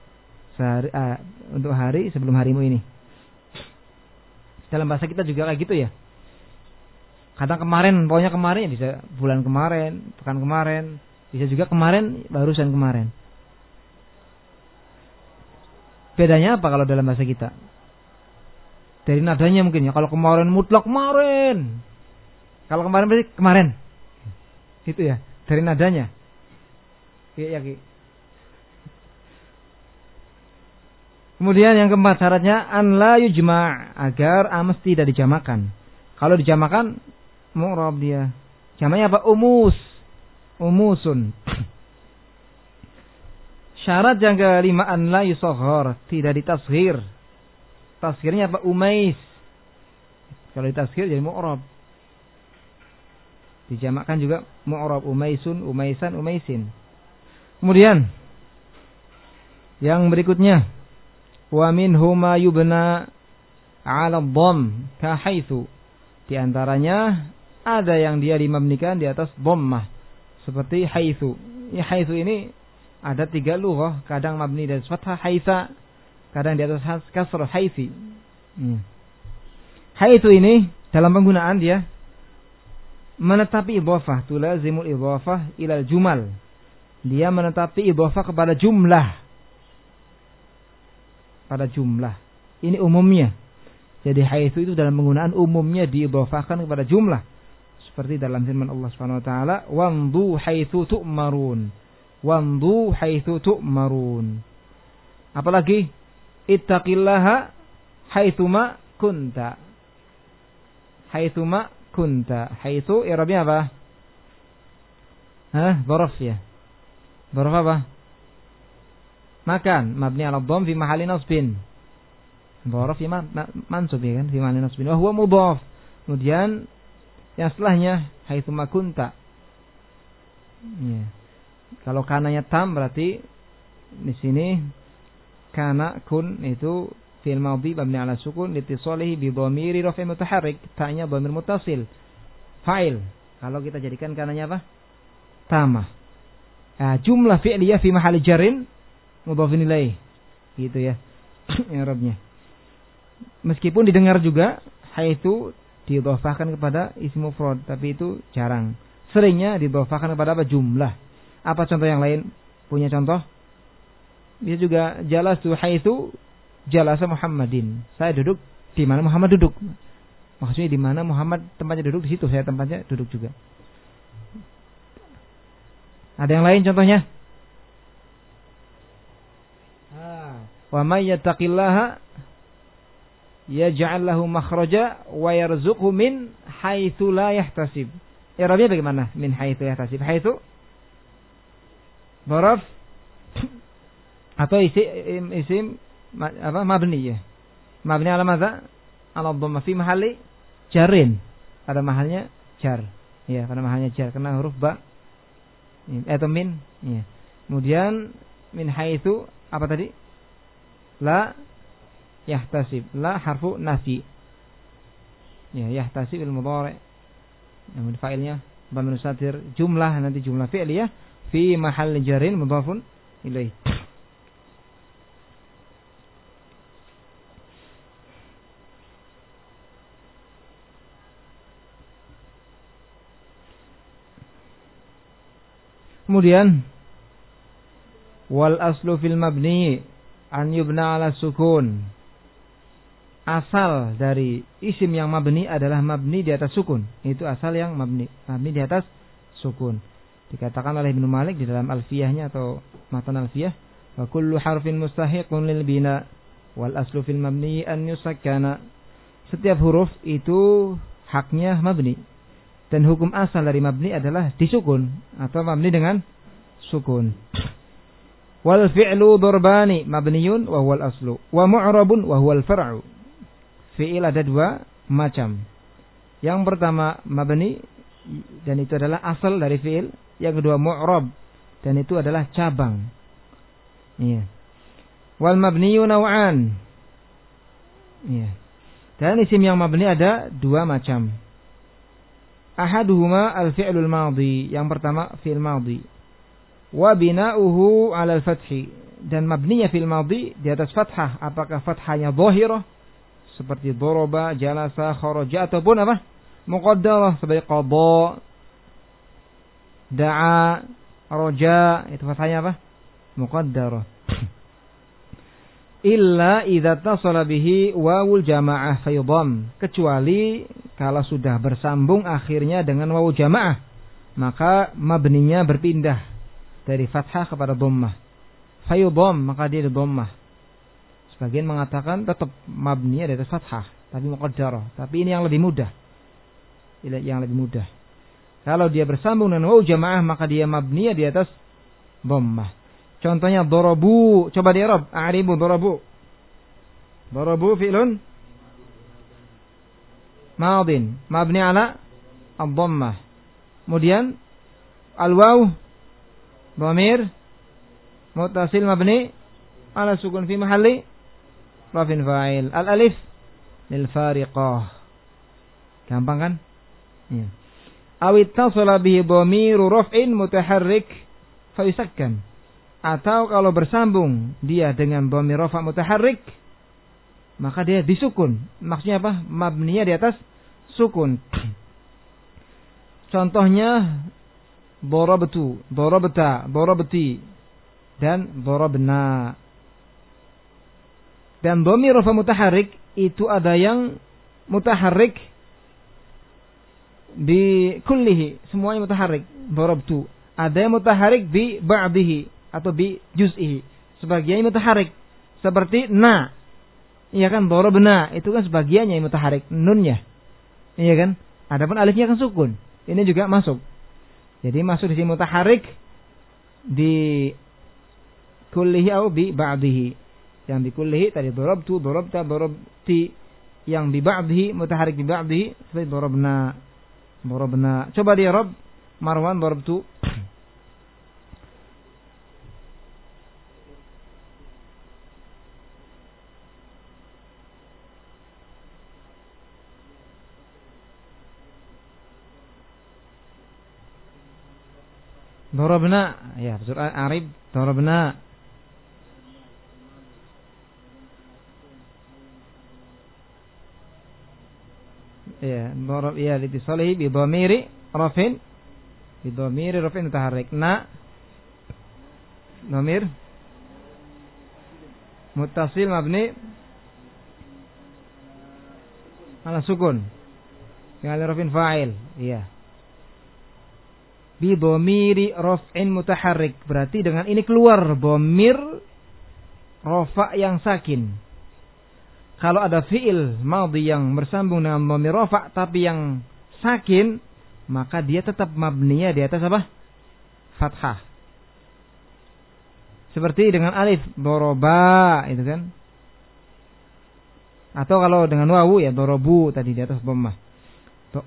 Sehari, uh, untuk hari sebelum harimu ini. Dalam bahasa kita juga kayak gitu ya. Kadang kemarin, pokoknya kemarin ya bisa bulan kemarin, pekan kemarin, bisa juga kemarin, barusan kemarin. Bedanya apa kalau dalam bahasa kita? Dari nadanya mungkin ya. Kalau kemarin mutlak kemarin. Kalau kemarin berarti kemarin. Itu ya. Dari nadanya. Iya, ya, Kemudian yang keempat syaratnya an la yujma' agar amas tidak dijamakan. Kalau dijamakan mu'rab dia. Jamanya apa? Umus. Umusun. Syarat yang kelima an la yusohor, tidak ditashir. Tashirnya apa? Umais. Kalau ditashir jadi mu'rab. Dijamakkan juga mu'rab umaisun, umaisan, umaisin. Kemudian yang berikutnya wa min huma yubna 'ala dham ka haitsu. Di antaranya ada yang dia dimabnikan di atas dhammah seperti haitsu. Ya haitsu ini ada tiga lughah, kadang mabni dan fathah haitsa, kadang di atas kasrah haitsi. Hmm. Haitsu ini dalam penggunaan dia menetapi idhafah, tulazimul idhafah ilal jumal. Dia menetapi idhafah kepada jumlah. Pada jumlah. Ini umumnya. Jadi haitsu itu dalam penggunaan umumnya diidhafahkan kepada jumlah. Seperti dalam firman Allah Subhanahu wa taala, "Wamdu haitsu tu'marun." Wamdu haitsu tu'marun. Apalagi ittaqillaha haitsuma kunta. Haitsuma kunta. Haitsu i'rabnya apa? Hah? Dzaraf ya. Dzaraf apa? Makan, mabni ala dhamm fi mahalli nasbin. Dzaraf ya mansub ya kan fi mahalli nasbin. Wa huwa mudhaf. Kemudian yang setelahnya haitsuma kunta. Ya. Kalau kananya tam berarti di sini kana kun itu fi'il madhi mabni ala sukun litisalihi bi dhamiri rafi mutaharrik. Ta'nya dhamir mutasil. Fa'il. Kalau kita jadikan kananya apa? Tamah. Nah, jumlah fi'liyah fi mahali jarin mudhafin ilaih. Gitu ya. Arabnya meskipun didengar juga haitsu didhafahkan kepada ismu mufrad tapi itu jarang seringnya didhafahkan kepada apa jumlah Apa contoh yang lain? Punya contoh? Bisa juga jelas tuh haitsu jalasa Muhammadin. Saya duduk di mana Muhammad duduk. Maksudnya di mana Muhammad tempatnya duduk di situ saya tempatnya duduk juga. Ada yang lain contohnya? Wa may yattaqillaha yaj'al lahu makhraja wa yarzuqhu min haitsu la yahtasib. I'rabnya bagaimana? Min haitsu yahtasib. Haitsu Baraf atau isim isim apa mabni ya. Mabni ala madza? Ala dhamma fi mahalli jarin. Pada mahalnya jar. Ya, pada mahalnya jar karena huruf ba atau min ya. Kemudian min haitsu apa tadi? La yahtasib. La harfu nafi. Ya, yahtasib il mudhari. Namun fa'ilnya dhamir satir jumlah nanti jumlah fi'liyah fi mahal jarin mudhafun ilaih. Kemudian wal aslu fil mabni an yubna ala sukun. Asal dari isim yang mabni adalah mabni di atas sukun. Itu asal yang mabni, mabni di atas sukun. Dikatakan oleh Ibnu Malik di dalam alfiyahnya atau matan alfiyah, wa kullu harfin mustahiqun lil bina wal aslu fil mabni an yusakkana. Setiap huruf itu haknya mabni dan hukum asal dari mabni adalah disukun atau mabni dengan sukun. Wal fi'lu durbani mabniyun wa huwal aslu wa mu'rabun wa huwal far'u. Fi'il ada dua macam. Yang pertama mabni dan itu adalah asal dari fi'il. Yang kedua mu'rab dan itu adalah cabang. Iya. Wal mabniyu naw'an. Iya. Dan isim yang mabni ada dua macam. Ahaduhuma al-fi'lul madhi. Yang pertama fi'il madhi. Wa bina'uhu 'ala al-fathi. Dan mabninya fi'il madhi di atas fathah. Apakah fathahnya zahirah seperti doroba, jalasa, kharaja ataupun apa? Muqaddarah sebagai qada, da'a, roja, itu fathahnya apa? Muqaddarah illa idza tasala bihi wawul jamaah faydham kecuali kalau sudah bersambung akhirnya dengan wawu jamaah maka mabninya berpindah dari fathah kepada dhammah faydham maka dia di dhammah sebagian mengatakan tetap mabninya dari fathah tapi muqaddarah tapi ini yang lebih mudah yang lebih mudah kalau dia bersambung dengan wawu jamaah maka dia mabninya di atas dhammah Contohnya dorobu. Coba di Arab. A'ribu dorobu. Dorobu fi'lun. Madin. Mabni ala. Al-dhammah. Kemudian. Al-waw. Dhamir. Mutasil mabni. Ala sukun fi mahalli. Rafin fa'il. Al-alif. Lil fariqah. Gampang kan? Ya. Awit tasala bihi dhamiru raf'in mutaharrik. Fayusakkan atau kalau bersambung dia dengan dhamir rafa mutaharrik maka dia disukun. Maksudnya apa? Mabninya di atas sukun. Contohnya darabtu, darabta, darabti dan darabna. Dan dhamir rafa mutaharrik itu ada yang mutaharrik di kullihi, semuanya mutaharrik. Darabtu. Ada yang mutaharrik di ba'dihi atau bi juz'i. Sebagiannya mutaharik. Seperti na. Iya kan dorobna itu kan sebagiannya yang mutaharik nunnya. Iya kan? Adapun alifnya kan sukun. Ini juga masuk. Jadi masuk di sini mutaharik di kullihi atau bi ba'dihi. Yang di kullihi tadi dorobtu, dorobta, dorobti. Yang di ba'dihi mutaharik di ba'dihi seperti dorobna. Dorobna. Coba di Rob Marwan dorobtu Dorobna, ya Arif, dorobna. Ya, dorob ya litisalihi bi dhamiri rafin bi dhamiri rafin mutaharrik na Domir Mutasil mabni ala sukun. Dengan rafin fa'il. Iya. Bi domiri raf'in mutaharrik. Berarti dengan ini keluar bomir rofa yang sakin. Kalau ada fi'il madhi yang bersambung dengan bomir rofa tapi yang sakin, maka dia tetap mabninya di atas apa? Fathah. Seperti dengan alif doroba itu kan. Atau kalau dengan wawu ya dorobu tadi di atas dhammah.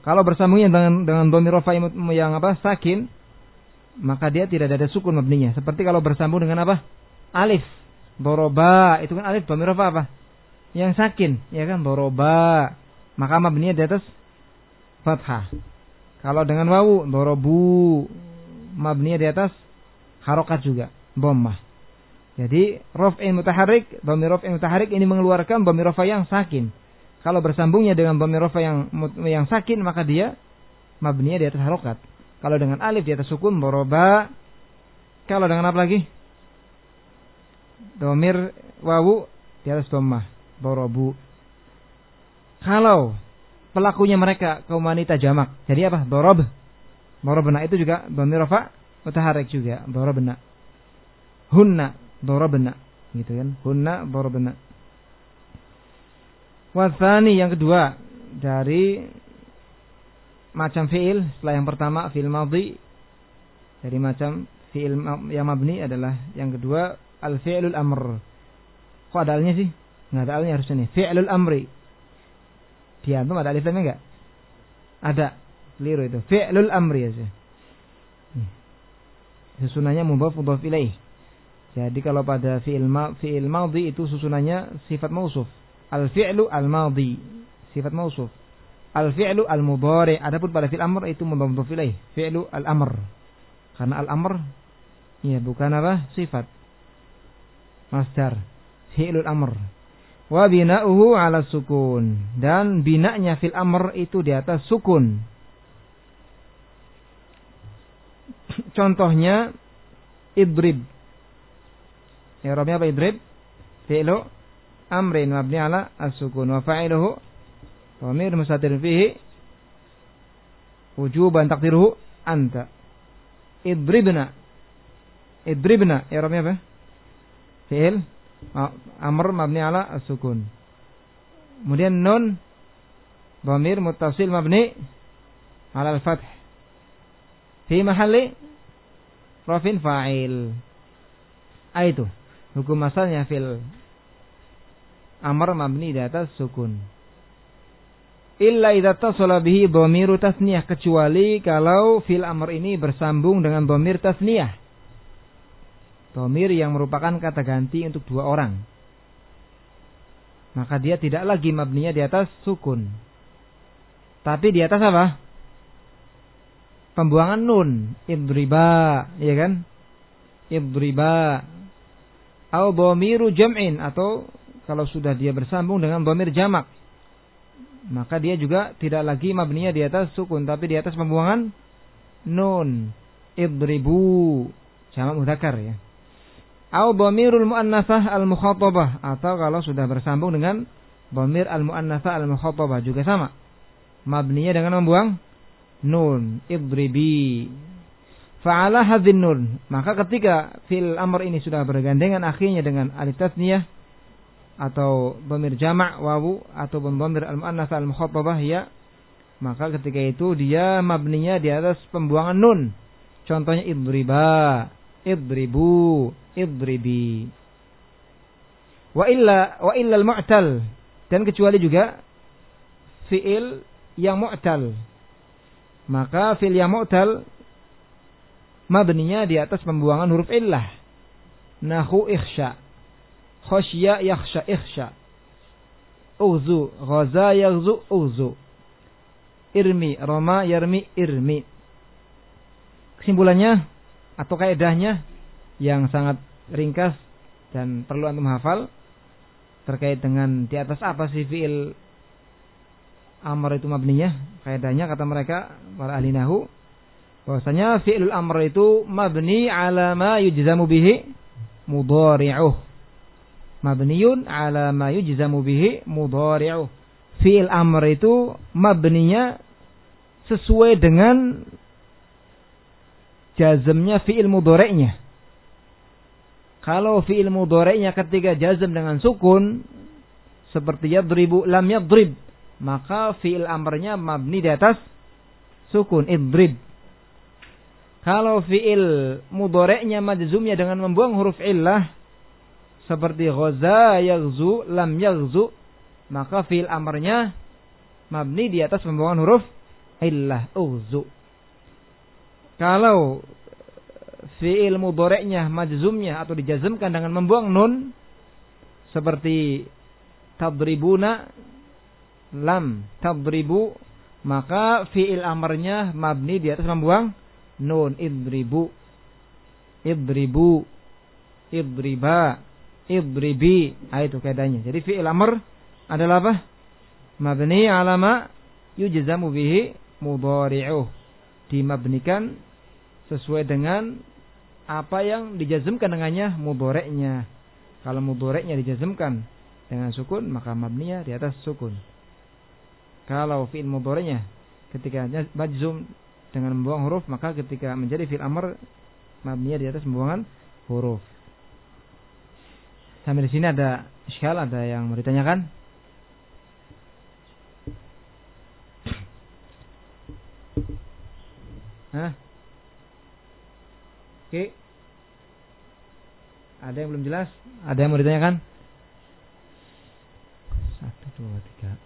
Kalau bersambungnya dengan dengan dhamir rafa yang apa? sakin, maka dia tidak ada sukun mabninya. Seperti kalau bersambung dengan apa? alif doroba itu kan alif dhamir rafa apa? Yang sakin, ya kan doroba. Maka mabninya di atas fathah. Kalau dengan wawu dorobu mabninya di atas harokat juga, dhammah. Jadi raf'in mutaharrik, dhamir raf'in mutaharrik ini mengeluarkan dhamir rafa yang sakin. Kalau bersambungnya dengan dhamir rafa yang yang sakin maka dia mabninya di atas harokat. Kalau dengan alif di atas sukun boroba. Kalau dengan apa lagi? Dhamir wawu di atas dhammah, borobu. Kalau pelakunya mereka kaum wanita jamak, jadi apa? Dorob. Dorobna itu juga dhamir rafa mutaharrik juga, dorobna. Hunna dorobna gitu kan hunna dorobna wasani yang kedua dari macam fiil setelah yang pertama fiil madhi dari macam fiil yang mabni adalah yang kedua al fi'lul amr kok ada sih nggak ada alnya harusnya nih fi'lul amri di antum ada alif enggak ada keliru itu fi'lul amri aja susunannya mudhaf mudhaf ilaih jadi kalau pada fi'il ma fi'il madhi itu susunannya sifat mausuf. Al fi'lu al madhi, sifat mausuf. Al fi'lu al mudhari. Adapun pada fi'il amr itu mudhaf ilaih, fi'lu al amr. Karena al amr ya bukan apa? sifat. Masdar. Fi'lul amr. Wa bina'uhu ala sukun. Dan binanya fil amr itu di atas sukun. Contohnya idrib I'rabnya apa idrib? Fi'lu amrin mabni ala as-sukun wa fa'iluhu dhamir mustatir fihi wujuban taqdiruhu anta. Idribna. Idribna i'rabnya apa? Fi'il amr mabni ala as-sukun. Kemudian nun dhamir muttasil mabni ala al-fath. Fi mahalli rafin fa'il. Ah. Hukum asalnya fil amr mabni di atas sukun. Illa idza tasala bihi tasniyah kecuali kalau fil amr ini bersambung dengan dhamir tasniyah. Dhamir yang merupakan kata ganti untuk dua orang. Maka dia tidak lagi mabninya di atas sukun. Tapi di atas apa? Pembuangan nun, idriba, ya kan? Idriba, Au dhamiru jam'in atau kalau sudah dia bersambung dengan dhamir jamak maka dia juga tidak lagi mabninya di atas sukun tapi di atas pembuangan nun idribu jamak mudzakkar ya au dhamirul muannasah al mukhatabah atau kalau sudah bersambung dengan dhamir al muannasah al mukhatabah juga sama. Mabninya dengan membuang nun. Idribi. Fa'ala hadzin nun. Maka ketika fil amr ini sudah bergandengan akhirnya dengan alif tasniyah atau dhamir jama' wawu atau dhamir al-muannats al-mukhatabah ya maka ketika itu dia mabninya di atas pembuangan nun. Contohnya idriba, idribu, idribi. Wa illa wa illa al-mu'tal dan kecuali juga fiil yang mu'tal. Maka fiil yang mu'tal mabninya di atas pembuangan huruf illah. Nahu ikhsha. Khosya yakhsha ikhsha. Uzu. Ghaza yaghzu uzu. Irmi. Roma yarmi irmi. Kesimpulannya atau kaidahnya yang sangat ringkas dan perlu antum hafal terkait dengan di atas apa sih fiil amr itu mabninya kaidahnya kata mereka para ahli nahu bahwasanya fi'lul amr itu mabni ala ma yujzamu bihi mudhari'uh. Mabniyun ala ma yujzamu bihi mudhari'uh. Fi'il amr itu mabninya sesuai dengan jazmnya fi'il mudhari'nya. Kalau fi'il mudhari'nya ketika jazm dengan sukun seperti yadribu lam yadrib, maka fi'il amrnya mabni di atas sukun idrib. Kalau fi'il mudhari'nya majzumnya dengan membuang huruf illah seperti ghaza yaghzu lam yaghzu, maka fi'il amrnya mabni di atas pembuangan huruf illah uzu. Kalau fi'il mudhari'nya majzumnya atau dijazmkan dengan membuang nun seperti tadribuna lam tadribu maka fi'il amarnya mabni di atas membuang nun. Idribu. Idribu. Idriba. Idribi. Nah, itu kaidahnya. Jadi fi'il amr adalah apa? Mabni alama yujzamu bihi mudhari'uh. Dimabnikan sesuai dengan apa yang dijazmkan dengannya mudhoreknya. Kalau mudhoreknya dijazmkan dengan sukun maka mabninya di atas sukun. Kalau fi'il mudhoreknya ketika majzum dengan membuang huruf maka ketika menjadi fi'il amr mabninya di atas pembuangan huruf. Sampai di sini ada iskal, ada yang mau ditanyakan? Hah? Oke. Ada yang belum jelas? Ada yang mau ditanyakan? Satu, dua, tiga.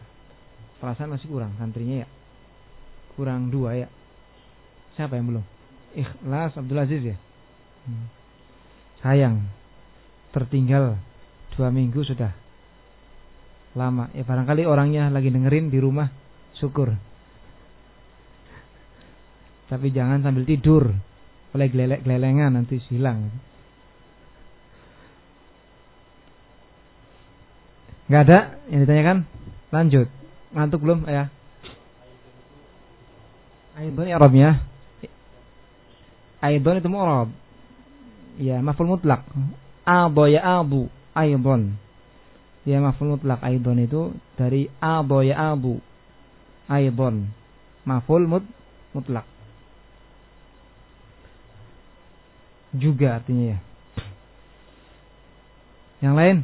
Perasaan masih kurang santrinya ya. Kurang dua ya. Siapa yang belum? Ikhlas Abdul Aziz ya. Hmm. Sayang. Tertinggal dua minggu sudah lama. Ya barangkali orangnya lagi dengerin di rumah. Syukur. Tapi jangan sambil tidur oleh gelelek-gelelengan nanti hilang. Gak ada yang ditanyakan? Lanjut. Ngantuk belum ya? Aidon Arab ya. Aidon itu mu'rab. Ya, maful mutlak. Abo ya abu. Aidon. Ya, maful mutlak. Aidon itu dari abo ya abu. Aidon. Maful mut mutlak. Juga artinya ya. Yang lain?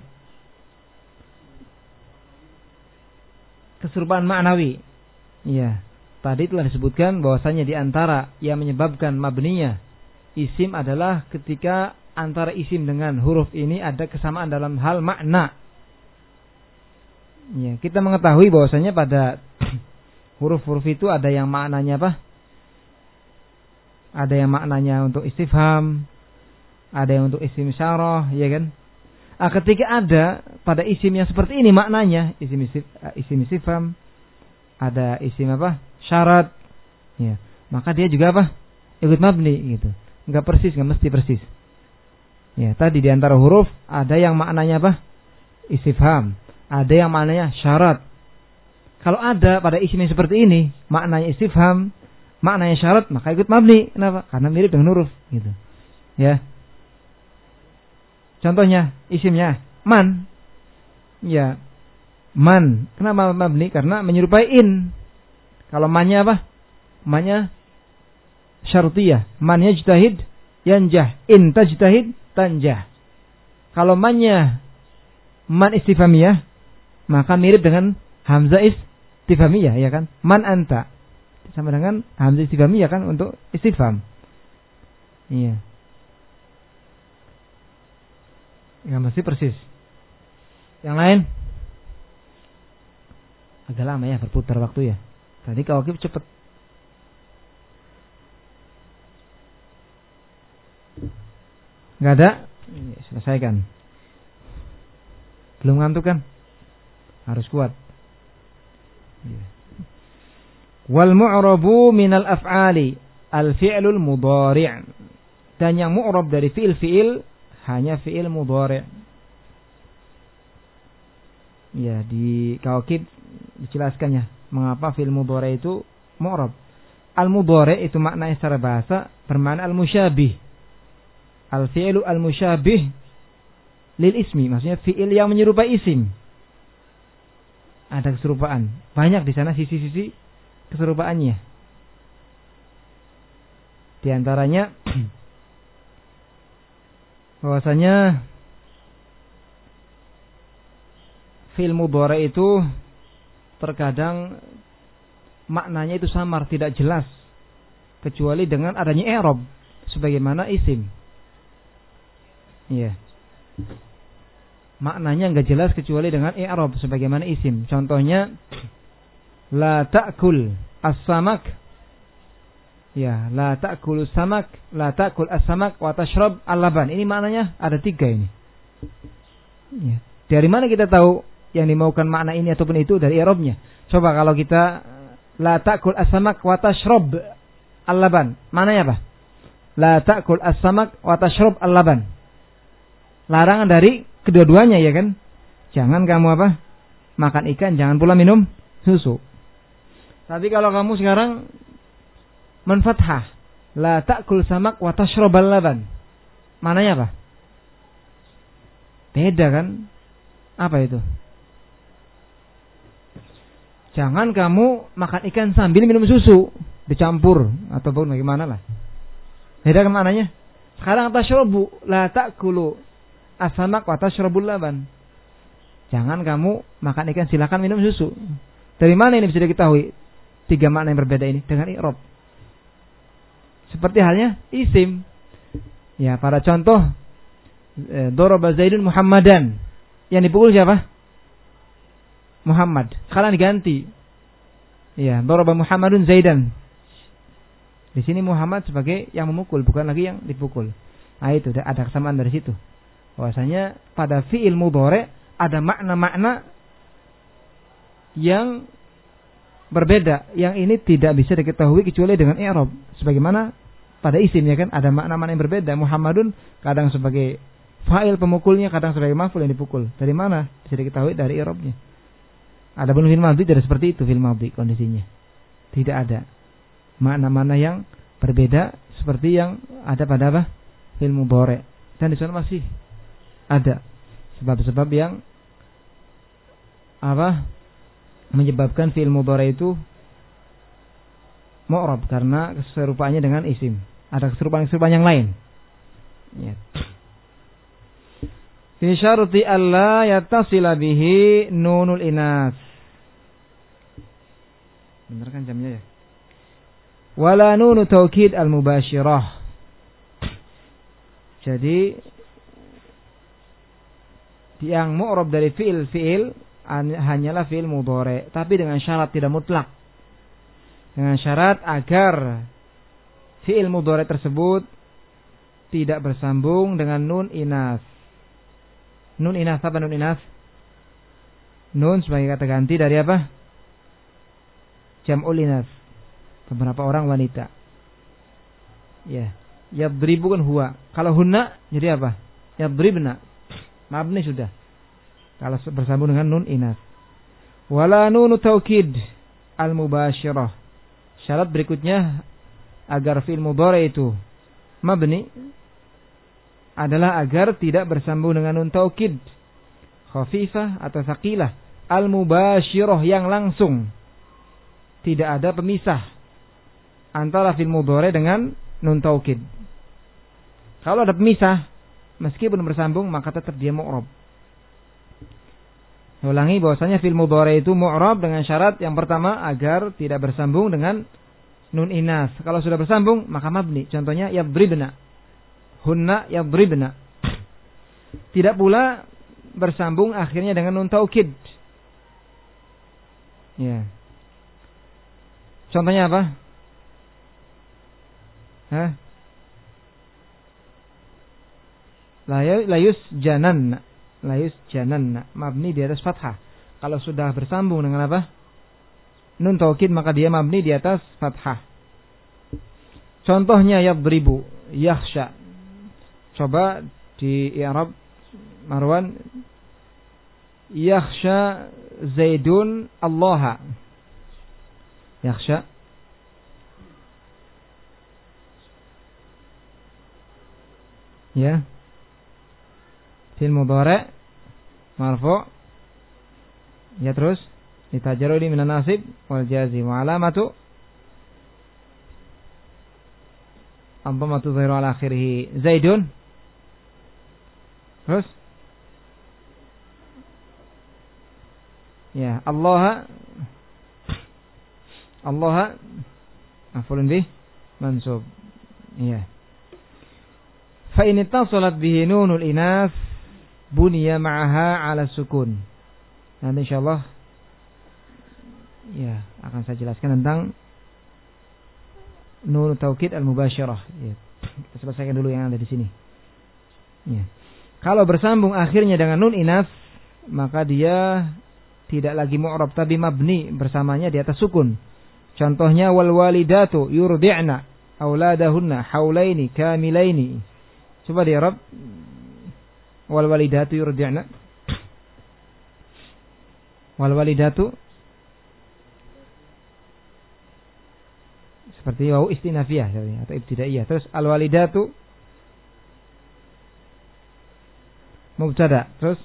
Keserupaan maknawi. Iya. Tadi telah disebutkan bahwasanya di antara yang menyebabkan mabninya isim adalah ketika antara isim dengan huruf ini ada kesamaan dalam hal makna. Ya, kita mengetahui bahwasanya pada huruf-huruf itu ada yang maknanya apa? Ada yang maknanya untuk istifham, ada yang untuk isim syarah, ya kan? Ah, ketika ada pada isim yang seperti ini maknanya isim isim, eh, isim istifham, ada isim apa? syarat, ya. Maka dia juga apa? ikut mabni gitu. Enggak persis, enggak mesti persis. Ya, tadi di antara huruf ada yang maknanya apa? Istifham, ada yang maknanya syarat. Kalau ada pada isim yang seperti ini, maknanya istifham, maknanya syarat, maka ikut mabni. Kenapa? Karena mirip dengan huruf gitu. Ya. Contohnya isimnya man. Ya. Man. Kenapa mabni? Karena menyerupai in. Kalau mannya apa? Mannya syartiyah. Man yajtahid yanjah. In tajtahid tanjah. Kalau mannya man istifamiyah, maka mirip dengan hamzah istifamiyah ya kan? Man anta. Sama dengan hamzah istifamiyah kan untuk istifam. Iya. Nggak mesti persis. Yang lain? Agak lama ya berputar waktu ya. Tadi kau kip cepet. Nggak ada? Ya, selesaikan. Belum ngantuk kan? Harus kuat. Ya. Wal mu'rabu minal af'ali al-fi'lul mudhari' dan yang mu'rab dari fi'il-fi'il hanya fi'il mudhari. Ya, di Kawakib dijelaskannya mengapa fi'il mudhari itu mu'rab. Al-mudhari itu maknanya secara bahasa bermakna al-musyabih. Al-fi'lu al-musyabih lil ismi, maksudnya fiil yang menyerupai isim. Ada keserupaan. Banyak di sana sisi-sisi keserupaannya. Di antaranya bahwasanya fiil mudhari itu terkadang maknanya itu samar, tidak jelas kecuali dengan adanya i'rab sebagaimana isim. Iya. Maknanya enggak jelas kecuali dengan i'rab sebagaimana isim. Contohnya la ta'kul as-samak Ya, la ta'kul samak, la ta'kul as-samak wa tashrab al-laban. Ini maknanya ada tiga ini. Ya. Dari mana kita tahu yang dimaukan makna ini ataupun itu dari i'rabnya? Coba kalau kita la ta'kul as-samak wa tashrab al-laban. Mananya apa? La ta'kul as-samak wa tashrab al-laban. Larangan dari kedua-duanya ya kan? Jangan kamu apa? Makan ikan, jangan pula minum susu. Tapi kalau kamu sekarang menfathah la ta'kul samak wa tashrab al-laban. Mananya apa? Beda kan? Apa itu? Jangan kamu makan ikan sambil minum susu, dicampur ataupun bagaimana lah. Beda kan maknanya? Sekarang tashrabu la ta'kulu asamak wa tashrabul laban. Jangan kamu makan ikan silakan minum susu. Dari mana ini bisa diketahui? Tiga makna yang berbeda ini dengan i'rab. Seperti halnya isim. Ya, pada contoh e, Doroba Zaidun Muhammadan. Yang dipukul siapa? Muhammad. Sekarang diganti. Ya, daraba Muhammadun Zaidan. Di sini Muhammad sebagai yang memukul, bukan lagi yang dipukul. Nah itu ada kesamaan dari situ. Bahwasanya pada fiil mudhari ada makna-makna yang berbeda, yang ini tidak bisa diketahui kecuali dengan i'rab. Sebagaimana pada isim ya kan ada makna-makna yang berbeda. Muhammadun kadang sebagai fa'il pemukulnya, kadang sebagai maf'ul yang dipukul. Dari mana? Bisa diketahui dari i'rabnya. Ada pun film tidak seperti itu film madhi kondisinya. Tidak ada makna-makna yang berbeda seperti yang ada pada apa? Film bore. Dan di sana masih ada sebab-sebab yang apa? menyebabkan film bore itu mu'rab karena keserupaannya dengan isim. Ada keserupaan-keserupaan yang lain. Ya. Fi syarti alla yattasila bihi nunul inas. Benar kan jamnya ya? Wala nunu taukid al mubashirah. Jadi yang mu'rab dari fiil fiil hanyalah fiil mudhari, tapi dengan syarat tidak mutlak. Dengan syarat agar fiil mudhari tersebut tidak bersambung dengan nun inas. Nun inas apa nun inas? Nun sebagai kata ganti dari apa? Jam'ul inas. Beberapa orang wanita. Ya. Yadribu kan huwa. Kalau hunna jadi apa? Yadribna. Mabni sudah. Kalau bersambung dengan nun inas. Wala nunu taukid al mubashirah. Syarat berikutnya agar fi'il mudhari itu mabni adalah agar tidak bersambung dengan nun taukid khafifah atau saqilah al mubashirah yang langsung. Tidak ada pemisah antara fil mudhari dengan nun taukid. Kalau ada pemisah meskipun bersambung maka tetap dia mu'rab. Ulangi bahwasanya fil mudhari itu mu'rab dengan syarat yang pertama agar tidak bersambung dengan nun inas kalau sudah bersambung maka mabni contohnya yadribna hunna yadribna. Tidak pula bersambung akhirnya dengan nun taukid. Ya. Contohnya apa? Hah? Layus janan. Layus janan. Mabni di atas fathah. Kalau sudah bersambung dengan apa? Nun taukid maka dia mabni di atas fathah. Contohnya yadribu, yakhsha, Coba di Arab Marwan yakhsha Zaidun Allah. Yakhsha Ya. Fil mudhari marfu ya terus ditajarudi minan nasib wal jazim wa alamatu Ad-dhammatu dhahiru ala akhirih Zaidun Terus Ya Allah Allah Afulun bih Mansub Ya Fa in ittasalat bihi nunul inas Buniya ma'aha ala sukun Nanti insyaallah Ya akan saya jelaskan tentang Nun taukid al-mubasyarah ya. Kita selesaikan dulu yang ada di sini Ya kalau bersambung akhirnya dengan nun inas, maka dia tidak lagi mu'rab tapi mabni bersamanya di atas sukun. Contohnya wal walidatu yurdi'na auladahunna haulaini kamilaini. Coba di Arab wal walidatu yurdi'na wal walidatu seperti wau istinafiyah atau ibtidaiyah. Terus al walidatu mubtada. Terus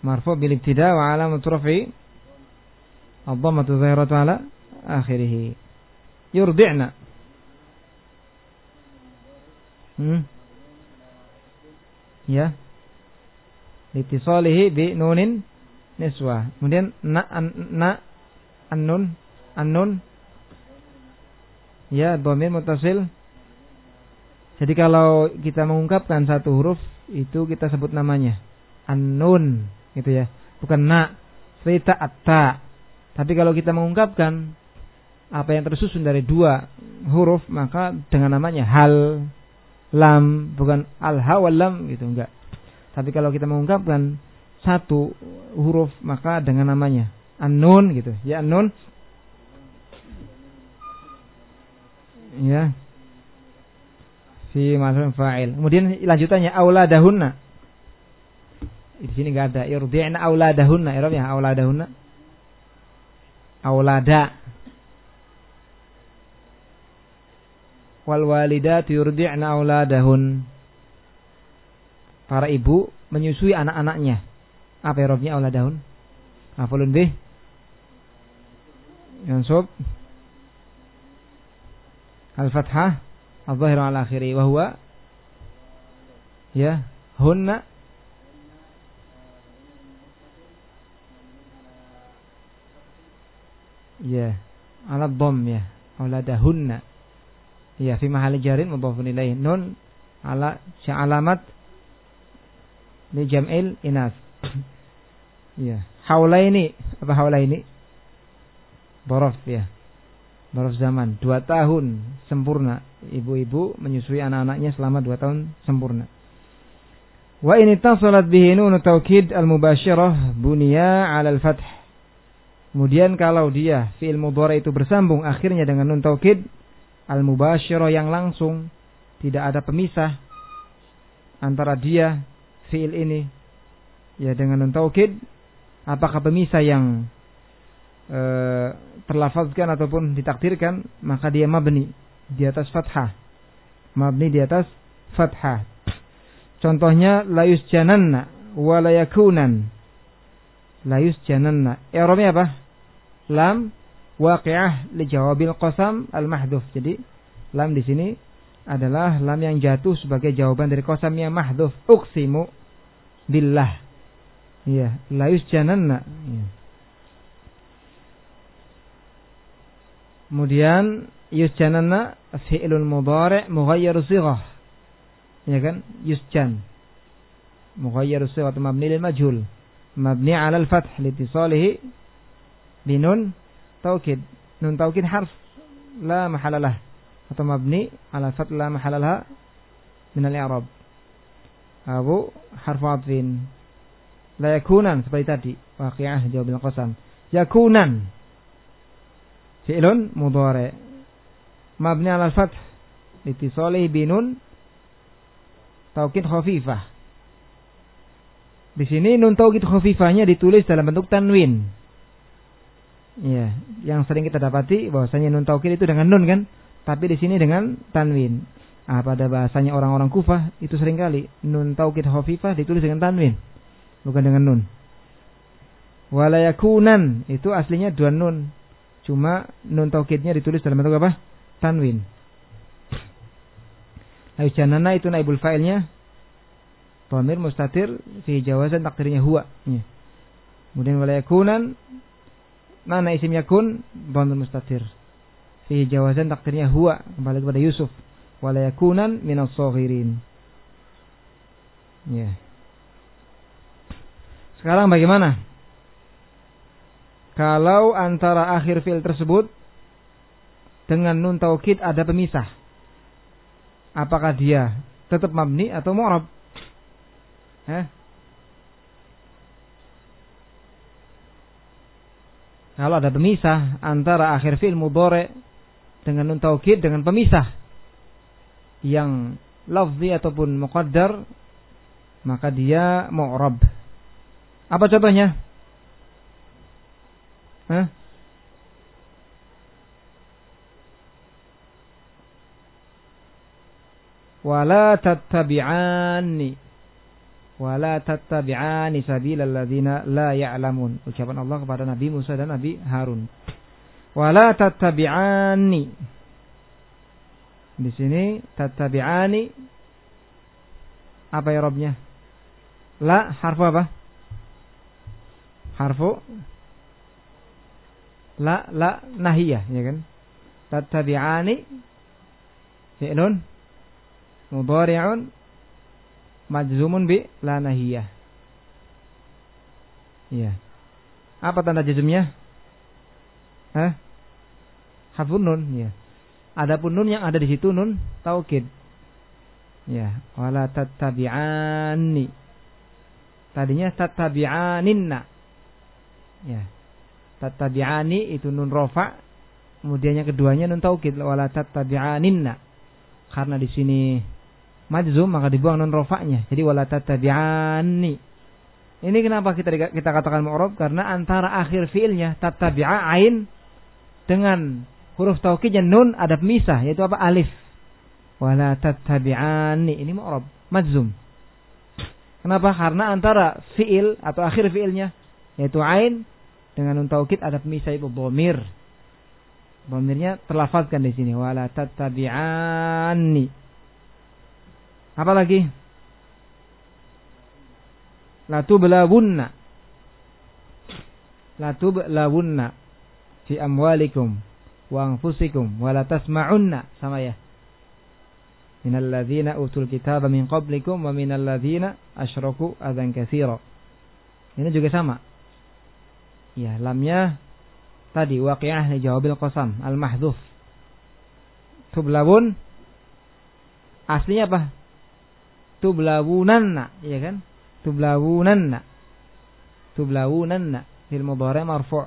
marfu bil ibtida wa alamat rafi ad-dhammatu dhahiratu ala akhirih yurdi'na. Hmm? Ya. Litisalihi bi nunin niswa kemudian na an, na annun annun ya dhamir mutasil jadi kalau kita mengungkapkan satu huruf itu kita sebut namanya an-nun gitu ya. Bukan na, seperti ta Tapi kalau kita mengungkapkan apa yang tersusun dari dua huruf maka dengan namanya hal lam bukan al ha wal lam gitu enggak. Tapi kalau kita mengungkapkan satu huruf maka dengan namanya an-nun gitu. Ya an-nun ya fi maf'ul fa'il. Kemudian lanjutannya auladahunna. Di sini enggak ada irdi'na auladahunna. Irabnya auladahunna. Aulada. Wal walidatu yurdi'na auladahun. Para ibu menyusui anak-anaknya. Apa irabnya auladahun? Afulun bih. Yansub. Al-Fathah al-zahir ala akhiri wa huwa? Ya hunna? Ya ala dom ya auladahunna ya fi mahali jarin mudhafun ilaih nun ala alamat li jam'il inas. Ya haulaini apa haulaini borof ya borof zaman dua tahun sempurna ibu-ibu menyusui anak-anaknya selama dua tahun sempurna. Wa ini tasalat bihi nun taukid al-mubasyirah bunya 'ala al-fath. Kemudian kalau dia fi'il mudhari itu bersambung akhirnya dengan nun taukid al-mubasyirah yang langsung tidak ada pemisah antara dia fi'il ini ya dengan nun taukid apakah pemisah yang e, terlafazkan ataupun ditakdirkan maka dia mabni di atas fathah. Mabni di atas fathah. Contohnya layus jananna wa. Layus jananna. I'rabnya apa? Lam waqi'ah li jawabil qasam al-mahdhuf. Jadi lam di sini adalah lam yang jatuh sebagai jawaban dari qasam yang mahdhuf. Uqsimu billah. Iya, layus jananna. Iya. Kemudian yusjananna fi'lun mudhari' mughayyir sighah. Ya kan? Yusjan. Mughayyir sighah mabni lil majhul. Mabni 'ala al-fath litisalihi binun taukid. Nun taukid harf la mahalalah atau mabni 'ala fath la mahalalah min al-i'rab. Abu harf atfin. La yakunan seperti tadi. Waqi'ah jawab bil qasam. Yakunan. Fi'lun mudhari' mabni al fath litisalihi binun taukid khafifah. Di sini nun taukid khafifahnya ditulis dalam bentuk tanwin. Ya, yang sering kita dapati bahwasanya nun taukid itu dengan nun kan, tapi di sini dengan tanwin. Ah, pada bahasanya orang-orang Kufah itu sering kali nun taukid khafifah ditulis dengan tanwin, bukan dengan nun. Walayakunan itu aslinya dua nun. Cuma nun taukidnya ditulis dalam bentuk apa? Tanwin. Ayo janana itu naibul fa'ilnya Dhamir mustatir fi jawazan takdirnya huwa. Ya. Kemudian walayakunan mana isim yakun dhamir mustatir. Fi jawazan takdirnya huwa kembali kepada Yusuf. Walayakunan minas saghirin. Ya. Sekarang bagaimana? Kalau antara akhir fi'il tersebut dengan nun taukid ada pemisah. Apakah dia tetap mabni atau mu'rab? Eh? Kalau ada pemisah antara akhir fi'il mudhari dengan nun taukid dengan pemisah yang lafzi ataupun muqaddar maka dia mu'rab. Apa contohnya? Hah? Wala tattabi'ani Wala tattabi'ani sabilal ladzina la ya'lamun. Ucapan Allah kepada Nabi Musa dan Nabi Harun. Wala tattabi'ani. Di sini tattabi'ani apa ya robnya? La harfu apa? Harfu la la nahiyah ya kan? Tattabi'ani fi'lun mudhari'un majzumun bi la nahiyah. Ya apa tanda jazmnya? Hah? Hafun nun ya adapun nun yang ada di situ nun taukid. Ya wala tattabi'ani. Tadinya tattabi'aninna. Ya tattabi'ani itu nun rofa kemudian yang keduanya nun taukid. Wala tattabi'aninna. Karena di sini majzum maka dibuang nun rofa'nya. Jadi wala tattabi'ani ini kenapa kita kita katakan mu'rab? Karena antara akhir fiilnya tattabi'a ain dengan huruf taukidnya nun ada pemisah yaitu apa? Alif. Wala tattabi'ani ini mu'rab. Majzum. Kenapa? Karena antara fiil atau akhir fiilnya yaitu ain dengan nun taukid ada pemisah itu bomir. Bomirnya terlafazkan di sini wala tattabi'ani. Apa lagi? La tublawunna. La tublawunna fi amwalikum wa anfusikum wa la tasma'unna sama ya. Minal ladzina utul kitaba min qablikum wa minal ladzina asyraku adzan katsira. Ini juga sama. Ya, lamnya tadi waqi'ah li jawabil qasam al mahdhuf. Tublawun aslinya apa? Tublawunanna, ya kan? Tublawunanna. Tublawunanna fil mudhari' marfu'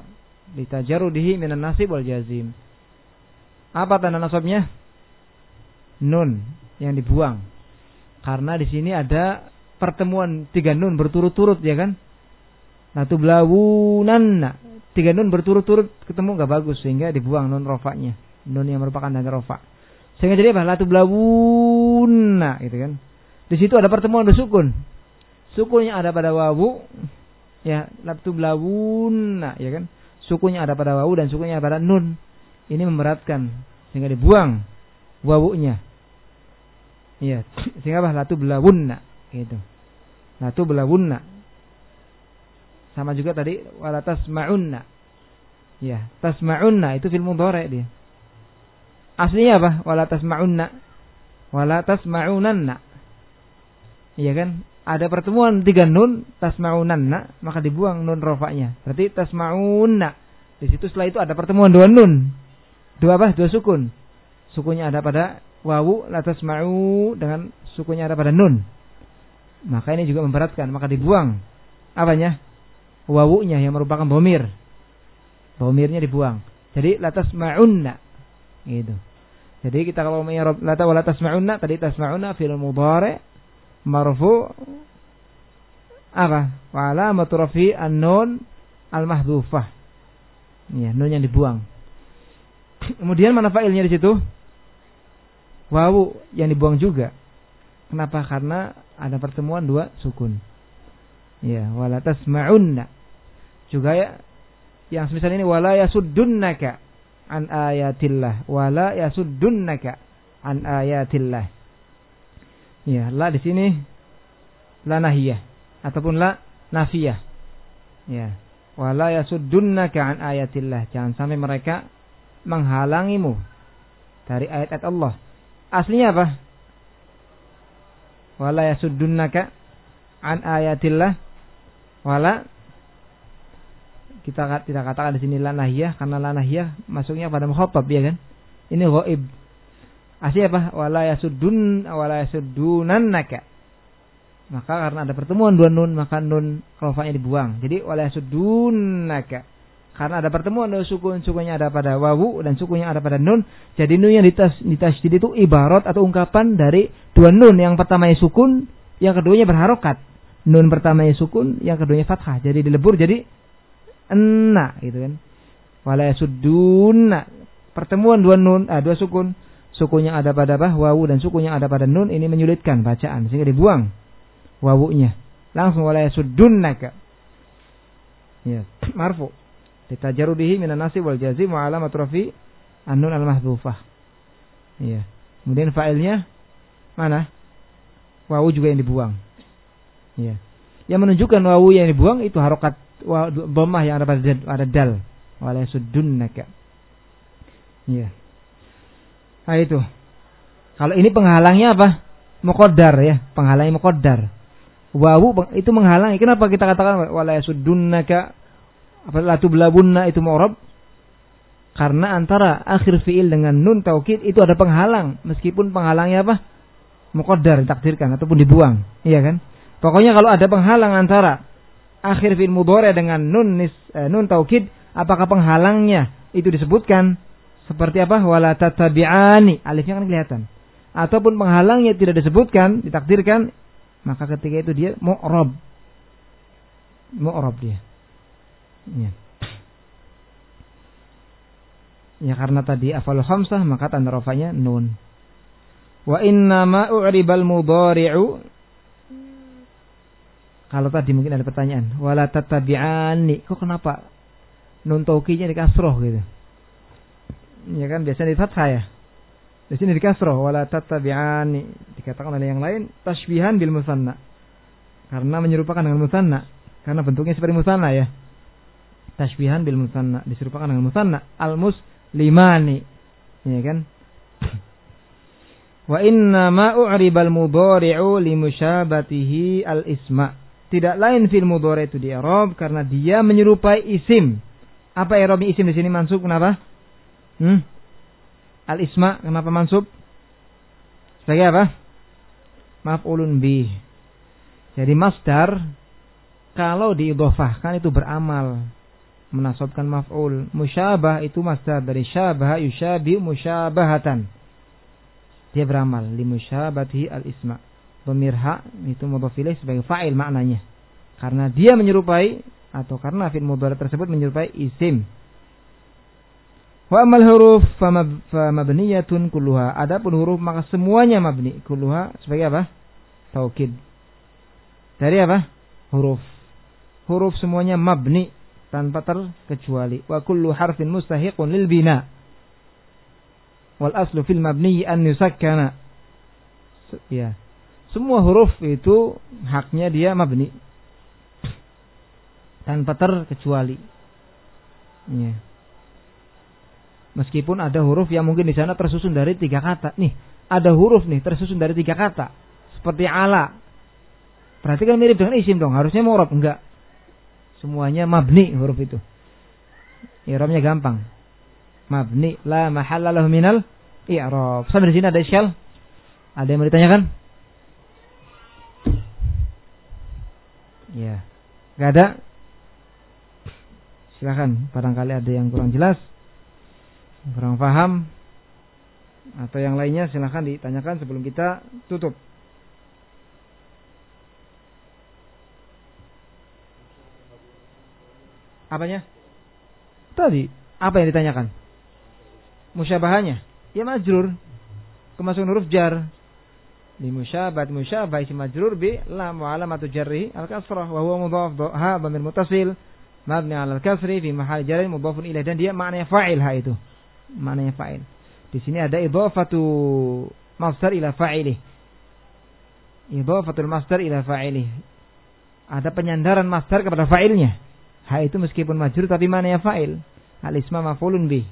litajarrudihi minan nasib wal jazim. Apa tanda nasabnya? Nun yang dibuang. Karena di sini ada pertemuan tiga nun berturut-turut ya kan? Nah tublawunanna. Tiga nun berturut-turut ketemu nggak bagus sehingga dibuang nun rofaknya. Nun yang merupakan tanda rofa. Sehingga jadi apa? La tublawunna gitu kan. Di situ ada pertemuan bersukun. Sukunnya ada pada wawu. Ya, la tublawunna ya kan. Sukunya ada pada wawu dan sukunya ada pada nun. Ini memberatkan sehingga dibuang wawunya. Iya, sehingga apa? La tublawunna gitu. La tublawunna sama juga tadi wala tasma'unna. Ya, tasma'unna itu fil mudhari dia. Aslinya apa? Wala tasma'unna. Wala tasma'unanna. Iya kan? Ada pertemuan tiga nun tasma'unanna, maka dibuang nun rofaknya. Berarti tasma'unna. Di situ setelah itu ada pertemuan dua nun. Dua apa? Dua sukun. Sukunya ada pada wawu la tasma'u dengan sukunya ada pada nun. Maka ini juga memberatkan, maka dibuang apanya? Wawunya yang merupakan bomir. Bomirnya dibuang. Jadi latas ma'unna. Gitu. Jadi kita kalau mengirob lata wala tasma'unna tadi tasma'unna fil mudhari marfu apa? Wa alamatu rafi an-nun al-mahdhufah. Ya, nun yang dibuang. Kemudian mana fa'ilnya di situ? Wawu yang dibuang juga. Kenapa? Karena ada pertemuan dua sukun. Ya, wala tasma'unna. Juga ya yang semisal ini wala yasuddunaka an ayatillah wala yasuddunaka an ayatillah. Ya, la di sini la nahiyah ataupun la nafiyah. Ya. Wala yasuddunaka an ayatillah. Jangan sampai mereka menghalangimu dari ayat-ayat Allah. Aslinya apa? Wala yasuddunaka an ayatillah. Wala kita tidak katakan di sini lanahiyah karena lanahiyah masuknya pada mukhatab ya kan? Ini ghaib. Asli apa? Wala yasuddun wala yasuddunannaka. Maka karena ada pertemuan dua nun maka nun rofanya dibuang. Jadi wala yasuddunaka. Karena ada pertemuan dua sukun, sukunnya ada pada wawu dan sukunya ada pada nun. Jadi nun yang ditas, ditasjid itu ibarat atau ungkapan dari dua nun. Yang pertamanya sukun, yang keduanya berharokat. Nun pertamanya sukun, yang keduanya fathah. Jadi dilebur jadi enna gitu kan. Wala yasuddunna. Pertemuan dua nun, ah, dua sukun. Suku yang ada pada bah wawu dan suku yang ada pada nun ini menyulitkan bacaan sehingga dibuang wawunya. Langsung wala yasuddunaka. Ya marfu. Litajarudihi minan nasi wal jazim wa alamat rafi an-nun al-mahdhufah. Ya kemudian fa'ilnya mana? Wawu juga yang dibuang ya yang menunjukkan wawu yang dibuang itu harokat dhammah yang ada pada ada dal yasuddunaka ya Nah itu. Kalau ini penghalangnya apa? Mukodar ya, penghalangnya mukodar. Wawu itu menghalangi. Kenapa kita katakan wala yasuddunaka apa latu belabunna itu mu'rab? Karena antara akhir fiil dengan nun taukid itu ada penghalang, meskipun penghalangnya apa? Mukodar ditakdirkan ataupun dibuang, iya kan? Pokoknya kalau ada penghalang antara akhir fiil mudhari dengan nun nis, eh, nun taukid, apakah penghalangnya itu disebutkan seperti apa? Wala tatabi'ani. Alifnya kan kelihatan. Ataupun penghalangnya tidak disebutkan, ditakdirkan, maka ketika itu dia mu'rab. Mu'rab dia. Ya. Ya karena tadi afal khamsah maka tanda rafanya nun. Wa inna ma u'ribal mudhari'u kalau tadi mungkin ada pertanyaan, wala tatabi'ani. Kok kenapa nun tauqinya di kasroh gitu? ya kan biasanya di fathah ya. Di sini di kasroh wala tattabi'ani dikatakan oleh yang lain tasbihan bil musanna. Karena menyerupakan dengan musanna. Karena bentuknya seperti musanna ya. Tasbihan bil musanna diserupakan dengan musanna al muslimani. Ya kan? Wa inna u'ribal mudhari'u limusyabatihi al isma. Tidak lain fil mudhari itu di Arab karena dia menyerupai isim. Apa Arab isim di sini mansub kenapa? Hmm? Al-isma kenapa mansub? Sebagai apa? Maf'ulun bih. Jadi masdar kalau diidhofahkan itu beramal menasabkan maf'ul. Musyabah itu masdar dari syabah yusyabi musyabahatan. Dia beramal li musyabatihi al-isma. Pemirha itu mudhaf sebagai fa'il maknanya. Karena dia menyerupai atau karena fi'il mudhari tersebut menyerupai isim Wa amal huruf famabniyatun kulluha. Adapun huruf maka semuanya mabni. Kulluha sebagai apa? Taukid. Dari apa? Huruf. Huruf semuanya mabni tanpa terkecuali. Wa kullu harfin mustahiqun lil bina. Wal aslu fil mabni an yusakkana. Ya. Semua huruf itu haknya dia mabni. Tanpa terkecuali. Ya. Meskipun ada huruf yang mungkin di sana tersusun dari tiga kata. Nih, ada huruf nih tersusun dari tiga kata. Seperti ala. Berarti kan mirip dengan isim dong. Harusnya murab. Enggak. Semuanya mabni huruf itu. I'rabnya gampang. Mabni la mahalla lahu minal i'rab. Sampai di sini ada isyal? Ada yang mau ditanyakan? Ya. Gak ada? Silakan, barangkali ada yang kurang jelas kurang paham atau yang lainnya silahkan ditanyakan sebelum kita tutup. Apanya? Tadi apa yang ditanyakan? Musyabahannya. Ya majrur. kemasukan huruf jar. Di musyabat musyabah isim majrur bi lam wa alamatu jarri al kasrah wa huwa mudhaf ha dhamir muttasil mabni al kasri fi mahal jarri mudhafun ilaih dan dia maknanya fa'il ha itu. Maknanya fa'il. Di sini ada idhafatu masdar ila fa'ilih. Idhafatul masdar ila fa'ilih. Ada penyandaran masdar kepada fa'ilnya. Ha itu meskipun majrur tapi maknanya fa'il. Al isma maf'ulun bih.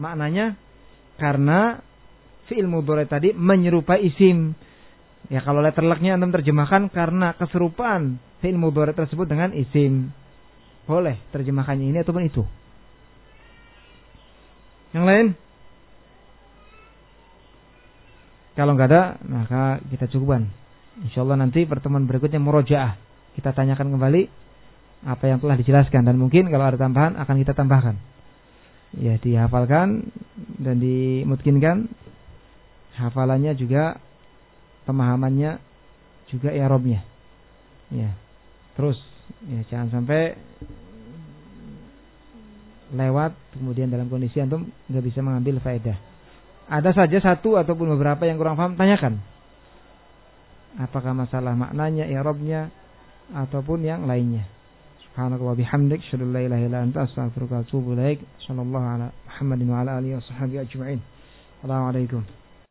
Maknanya karena fi'il mudhari tadi menyerupai isim. Ya kalau letter lucknya antum terjemahkan karena keserupaan fi'il mudhari tersebut dengan isim. Boleh terjemahkannya ini ataupun itu. Yang lain? Kalau nggak ada, maka kita cukupan. Insya Allah nanti pertemuan berikutnya murojaah. Kita tanyakan kembali apa yang telah dijelaskan dan mungkin kalau ada tambahan akan kita tambahkan. Ya dihafalkan dan dimungkinkan hafalannya juga pemahamannya juga i'rabnya. Ya. Terus ya jangan sampai lewat kemudian dalam kondisi antum nggak bisa mengambil faedah. Ada saja satu ataupun beberapa yang kurang paham tanyakan. Apakah masalah maknanya, i'rabnya ataupun yang lainnya. Subhanakallah bihamdik, syadu la ilaha illa anta astaghfiruka wa atubu ilaik. Sallallahu ala Muhammadin wa ala alihi wa sahbihi ajma'in. Assalamualaikum.